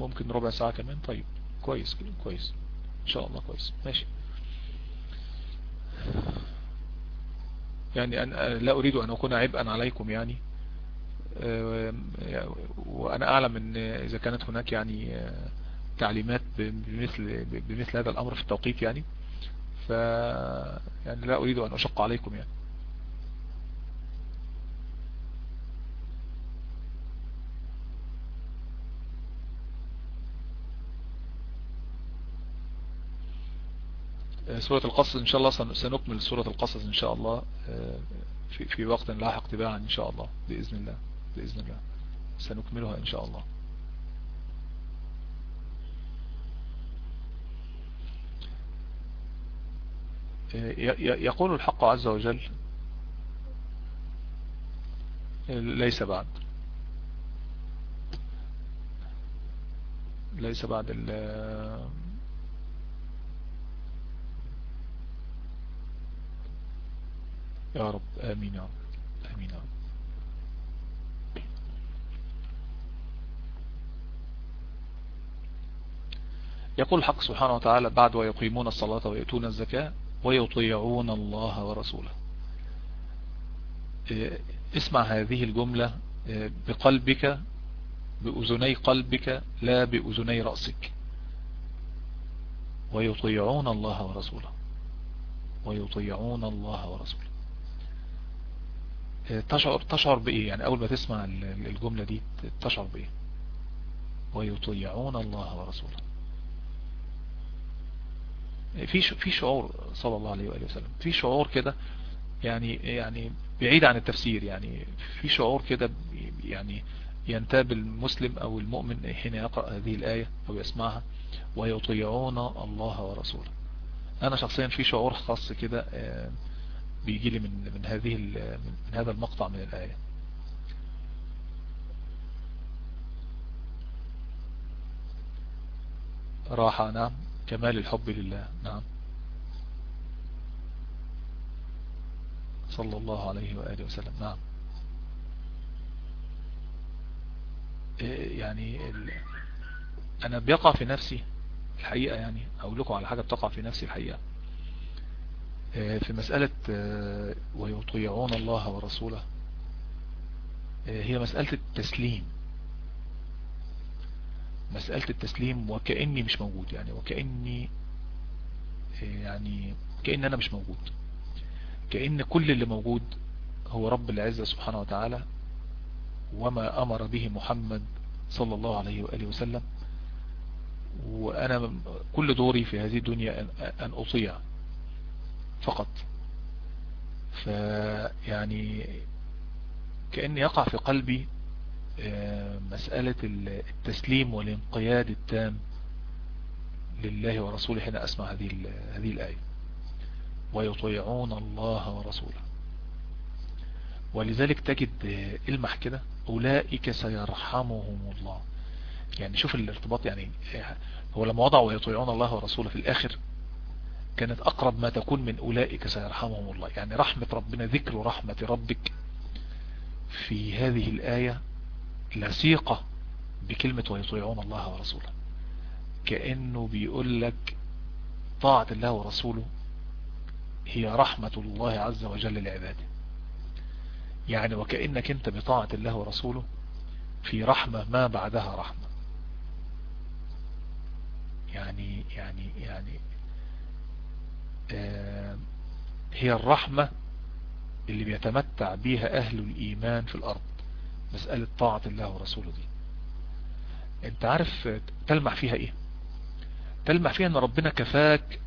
ممكن ربع ساعة كمان. طيب كويس كويس. إن شاء الله كويس. ماشي. يعني أنا لا أريد أن أكون عبئا عليكم يعني. آه، وأنا أعلم أن إذا كانت هناك يعني آه، تعليمات بمثل بمثل هذا الأمر في التوقيت يعني. ف يعني لا أريد أن أشق عليكم يعني. سورة القصص إن شاء الله سنكمل سورة القصص إن شاء الله آه، في في وقت لاحق تباعا إن شاء الله بإذن الله بإذن الله. سنكملها إن شاء الله. يقول الحق عز وجل ليس بعد. ليس بعد ال يا رب. آمين يا رب. آمين يا رب. يقول الحق سبحانه وتعالى بعد ويقيمون الصلاة ويؤتون الزكاة. ويطيعون الله ورسوله. إيه، اسمع هذه الجملة إيه، بقلبك بأذني قلبك لا بأذني رأسك. ويطيعون الله ورسوله. ويطيعون الله ورسوله. إيه، تشعر تشعر بإيه؟ يعني أول ما تسمع الجملة دي تشعر بإيه؟ ويطيعون الله ورسوله. في في شعور صلى الله عليه وآله وسلم. في شعور كده يعني يعني بعيد عن التفسير يعني في شعور كده يعني ينتاب المسلم أو المؤمن حين يقرأ هذه الآية أو يسمعها ويطيعون الله ورسوله. أنا شخصيا في شعور خاص كده آه، بيجي لي من من هذه من هذا المقطع من الآية. راحة نعم كمال الحب لله. نعم. صلى الله عليه وآله وسلم. نعم. إيه، يعني أنا بيقع في نفسي الحقيقة يعني أقول لكم على حاجة بتقع في نفسي الحقيقة. إيه، في مسألة إيه، ويطيعون الله ورسوله. هي مسألة التسليم. مسألة التسليم وكأني مش موجود يعني وكأني يعني كأن أنا مش موجود. كأن كل اللي موجود هو رب العزة سبحانه وتعالى وما أمر به محمد صلى الله عليه وآله وسلم. وأنا كل دوري في هذه الدنيا أن أطيع فقط. فيعني كأن يقع في قلبي مسألة التسليم والانقياد التام لله ورسوله حين أسمع هذه هذه الآية. ويطيعون الله ورسوله. ولذلك تجد المح كده أولئك سيرحمهم الله. يعني شوف الارتباط يعني هو لما وضعوا ويطيعون الله ورسوله في الآخر كانت أقرب ما تكون من أولئك سيرحمهم الله. يعني رحمة ربنا ذكر رحمة ربك في هذه الآية لسيقة بكلمة ويطيعون الله ورسوله. كأنه بيقول لك طاعة الله ورسوله هي رحمة الله عز وجل لعباده. يعني وكأنك أنت بطاعة الله ورسوله في رحمة ما بعدها رحمة. يعني يعني يعني هي الرحمة اللي بيتمتع بها أهل الإيمان في الأرض. مسألة طاعة الله ورسوله دي. أنت عارف تلمح فيها إيه؟ تلمح فيها إن ربنا كفاك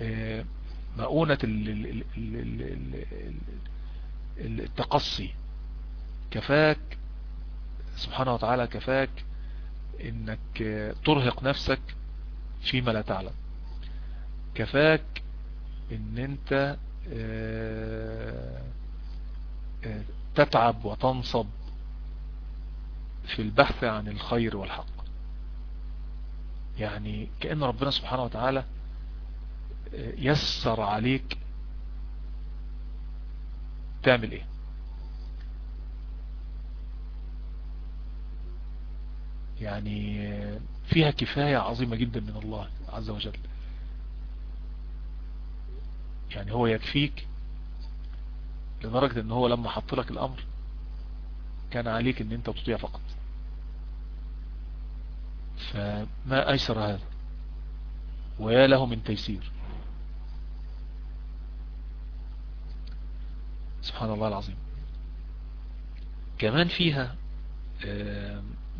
آه، مؤونة التقصي. كفاك سبحانه وتعالى كفاك إنك ترهق نفسك فيما لا تعلم. كفاك إن أنت آه، آه، تتعب وتنصب في البحث عن الخير والحق. يعني كأن ربنا سبحانه وتعالى يسر عليك تعمل إيه. يعني فيها كفاية عظيمة جدا من الله عز وجل. يعني هو يكفيك لدرجة إن هو لما حط لك الأمر كان عليك إن أنت تطيع فقط. فما أيسر هذا؟ ويا له من تيسير. سبحان الله العظيم. كمان فيها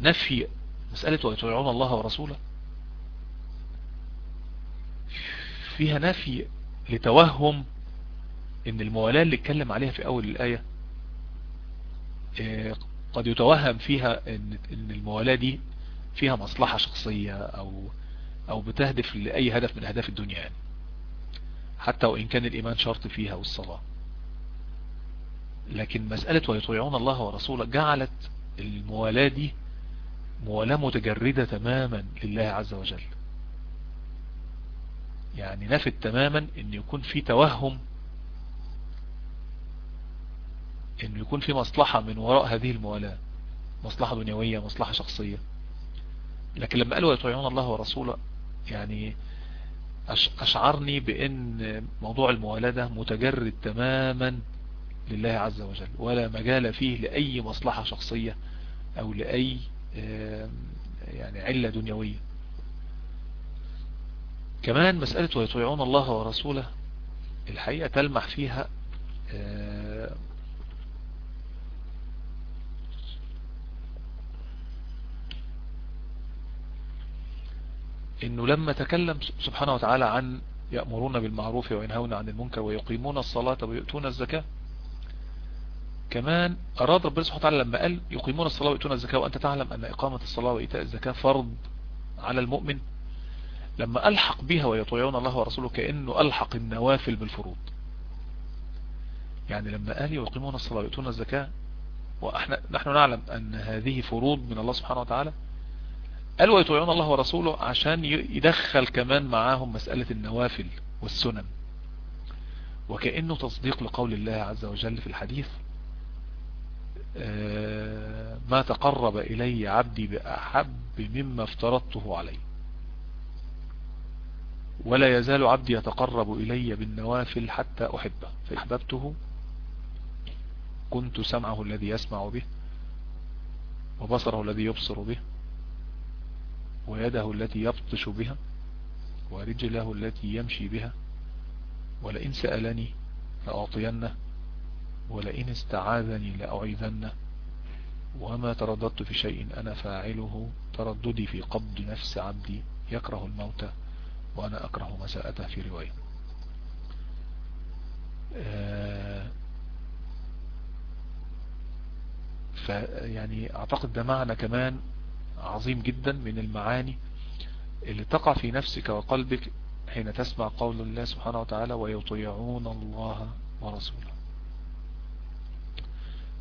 نفي مسألة ويطيعون الله ورسوله. فيها نفي لتوهم إن الموالاة اللي اتكلم عليها في أول الآية آه، قد يتوهم فيها إن الموالاة دي فيها مصلحة شخصية أو أو بتهدف لأي هدف من أهداف الدنيا يعني حتى وإن كان الإيمان شرط فيها والصلاة. لكن مسألة ويطيعون الله ورسوله جعلت الموالاة دي موالاة متجردة تماما لله عز وجل. يعني نفت تماما إن يكون في توهم انه يكون في مصلحة من وراء هذه الموالاة مصلحة دنيوية مصلحة شخصية. لكن لما قالوا يطيعون الله ورسوله يعني أشعرني بأن موضوع الموالاة ده متجرد تماما لله عز وجل ولا مجال فيه لأي مصلحة شخصية أو لأي يعني علة دنيوية. كمان مسألة ويطيعون الله ورسوله الحقيقة تلمح فيها إنه لما تكلم سبحانه وتعالى عن يأمرون بالمعروف وينهون عن المنكر ويقيمون الصلاة ويؤتون الزكاة كمان أراد ربنا سبحانه وتعالى لما قال يقيمون الصلاة ويؤتون الزكاة وأنت تعلم أن إقامة الصلاة وإيتاء الزكاة فرض على المؤمن لما ألحق بها ويطيعون الله ورسوله كأنه ألحق النوافل بالفروض. يعني لما قال يقيمون الصلاة ويؤتون الزكاة ونحن نعلم أن هذه فروض من الله سبحانه وتعالى قال ويطيعون الله ورسوله عشان يدخل كمان معاهم مسألة النوافل والسنن. وكأنه تصديق لقول الله عز وجل في الحديث آه، ما تقرب إلي عبدي بأحب مما افترضته عليه ولا يزال عبدي يتقرب إلي بالنوافل حتى أحبه. فأحببته كنت سمعه الذي يسمع به وبصره الذي يبصر به. ويده التي يبطش بها ورجله التي يمشي بها ولئن سألني لأعطينه ولئن استعاذني لأعيذنه. وما ترددت في شيء أنا فاعله ترددي في قبض نفس عبدي يكره الموت وأنا أكره مساءته في رواية. آه، فيعني أعتقد ده معنى كمان عظيم جدا من المعاني اللي تقع في نفسك وقلبك حين تسمع قول الله سبحانه وتعالى ويطيعون الله ورسوله.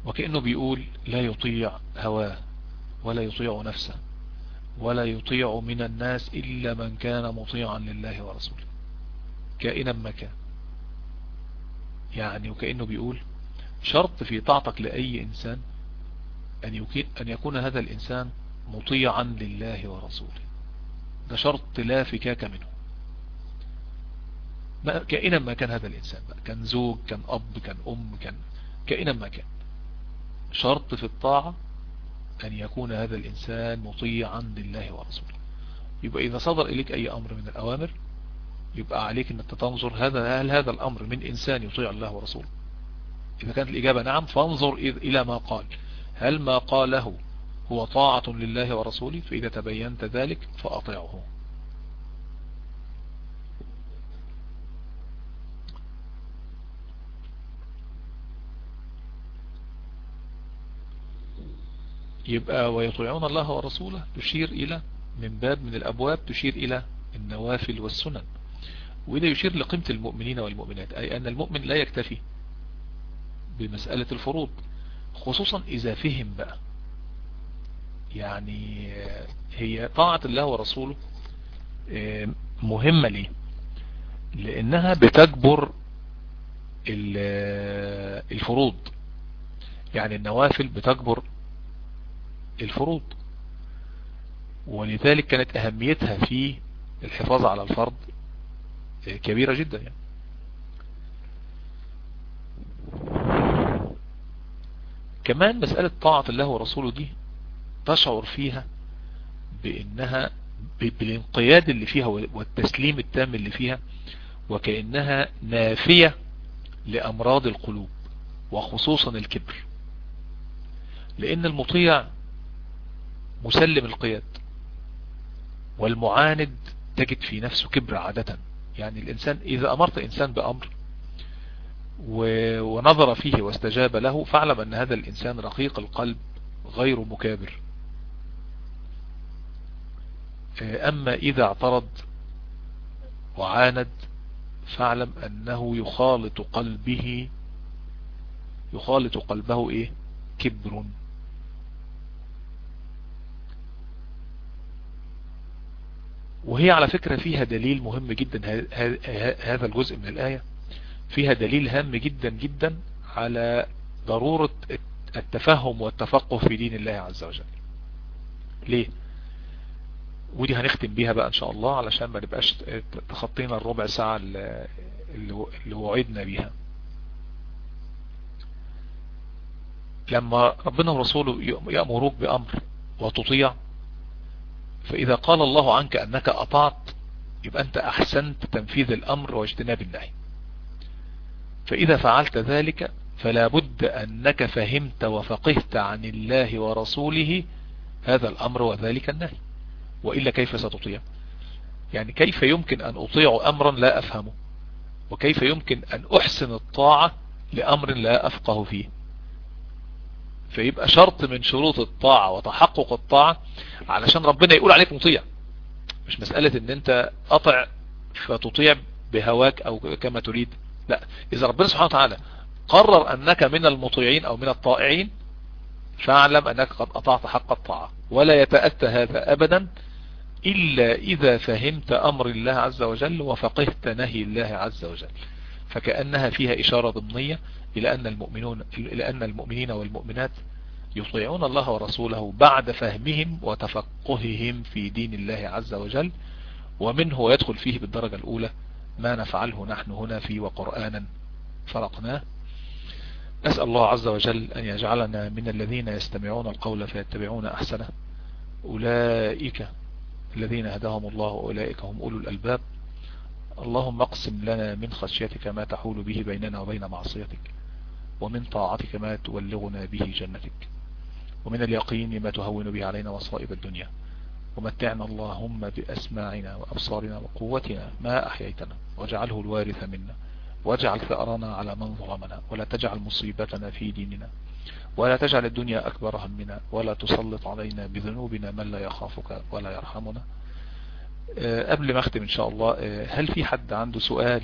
وكأنه بيقول لا يطيع هواه ولا يطيع نفسه ولا يطيع من الناس إلا من كان مطيعا لله ورسوله. كائنا ما كان. يعني وكأنه بيقول شرط في طاعتك لأي إنسان أن يكون هذا الإنسان مطيعا لله ورسوله. ده شرط لا فكاك منه. كائنا ما كان هذا الإنسان بقى. كان زوج كان أب كان أم كان كائنا ما كان. شرط في الطاعة أن يكون هذا الإنسان مطيعا لله ورسوله. يبقى إذا صدر إليك أي أمر من الأوامر يبقى عليك أنك تنظر هذا هل هذا الأمر من إنسان يطيع الله ورسوله؟ إذا كانت الإجابة نعم فانظر إلى ما قال. هل ما قاله هو طاعة لله ورسوله فإذا تبينت ذلك فأطيعه. يبقى ويطيعون الله ورسوله تشير إلى من باب من الأبواب تشير إلى النوافل والسنن. وإذا يشير لقيمة المؤمنين والمؤمنات أي أن المؤمن لا يكتفي بمسألة الفروض خصوصا إذا فهم بقى. يعني هي طاعة الله ورسوله آه، مهمة ليه؟ لأنها بتجبر الفروض. يعني النوافل بتجبر الفروض. ولذلك كانت أهميتها في الحفاظ على الفرض آه، كبيرة جدا يعني. كمان مسألة طاعة الله ورسوله دي تشعر فيها بأنها بالانقياد اللي فيها والتسليم التام اللي فيها وكأنها نافية لأمراض القلوب وخصوصا الكبر. لأن المطيع مسلم القياد والمعاند تجد في نفسه كبر عادة. يعني الإنسان إذا أمرت إنسان بأمر ونظر فيه واستجاب له فاعلم أن هذا الإنسان رقيق القلب غير مكابر. أما إذا اعترض وعاند فاعلم أنه يخالط قلبه يخالط قلبه إيه؟ كبر. وهي على فكرة فيها دليل مهم جدا هذا الجزء من الآية. فيها دليل هام جدا جدا على ضرورة التفهم والتفقه في دين الله عز وجل. ليه؟ ودي هنختم بيها بقى إن شاء الله علشان ما نبقاش تخطينا الربع ساعة اللي وعدنا بيها. لما ربنا ورسوله يأمروك بأمر وتطيع فإذا قال الله عنك أنك أطعت يبقى أنت أحسنت تنفيذ الأمر واجتناب النهي. فإذا فعلت ذلك فلا بد أنك فهمت وفقهت عن الله ورسوله هذا الأمر وذلك النهي. وإلا كيف ستطيع؟ يعني كيف يمكن أن أطيع أمرا لا أفهمه؟ وكيف يمكن أن أحسن الطاعة لأمر لا أفقه فيه؟ فيبقى شرط من شروط الطاعة وتحقق الطاعة علشان ربنا يقول عليك مطيع مش مسألة إن أنت قطع فتطيع بهواك أو كما تريد. لا إذا ربنا سبحانه وتعالى قرر أنك من المطيعين أو من الطائعين فاعلم أنك قد أطعت حق الطاعة ولا يتأتى هذا ابدا إلا إذا فهمت أمر الله عز وجل وفقهت نهي الله عز وجل. فكأنها فيها إشارة ضمنية إلى أن المؤمنون إلى أن المؤمنين والمؤمنات يطيعون الله ورسوله بعد فهمهم وتفقههم في دين الله عز وجل ومنه ويدخل فيه بالدرجة الأولى ما نفعله نحن هنا في وقرآنا فرقناه. نسأل الله عز وجل أن يجعلنا من الذين يستمعون القول فيتبعون أحسنه. أولئك الذين هداهم الله وأولئك هم أولو الألباب. اللهم اقسم لنا من خشيتك ما تحول به بيننا وبين معصيتك ومن طاعتك ما تبلغنا به جنتك ومن اليقين ما تهون به علينا مصائب الدنيا. ومتعنا اللهم بأسماعنا وأبصارنا وقوتنا ما أحييتنا واجعله الوارث منا واجعل ثأرنا على من ظلمنا ولا تجعل مصيبتنا في ديننا. ولا تجعل الدنيا أكبر همنا ولا تسلط علينا بذنوبنا من لا يخافك ولا يرحمنا. أه قبل ما أختم إن شاء الله أه هل في حد عنده سؤال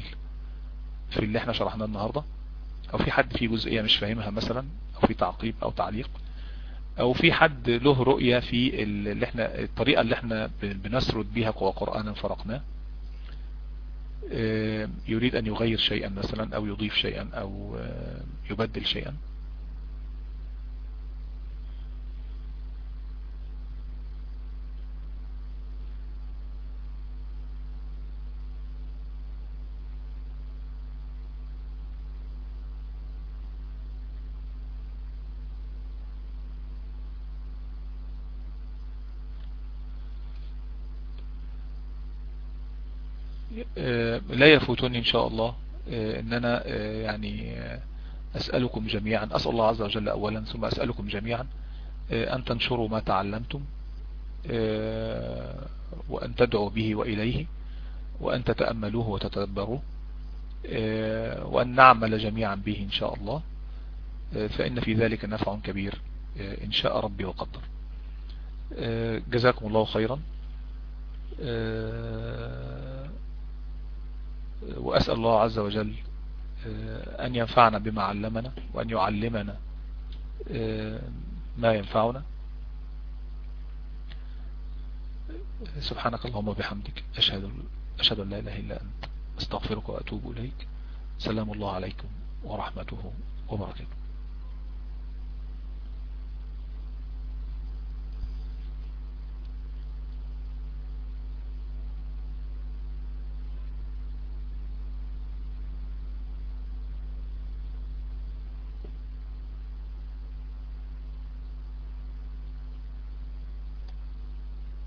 في اللي إحنا شرحناه النهاردة؟ أو في حد في جزئية مش فاهمها مثلا أو في تعقيب أو تعليق؟ أو في حد له رؤية في اللي إحنا الطريقة اللي إحنا بنسرد بيها قرآنا فرقناه؟ يريد أن يغير شيئا مثلا أو يضيف شيئا أو يبدل شيئا. لا يفوتني إن شاء الله إن أنا يعني أسألكم جميعا أسأل الله عز وجل اولا ثم أسألكم جميعا أن تنشروا ما تعلمتم وأن تدعوا به وإليه وأن تتأملوه وتتدبروه وأن نعمل جميعا به إن شاء الله فإن في ذلك نفع كبير إن شاء ربي وقدر. جزاكم الله خيرا. وأسأل الله عز وجل أن ينفعنا بما علمنا وأن يعلمنا ما ينفعنا. سبحانك اللهم وبحمدك أشهد, أشهد أن لا إله إلا أنت أستغفرك وأتوب إليك. سلام الله عليكم ورحمته وبركاته.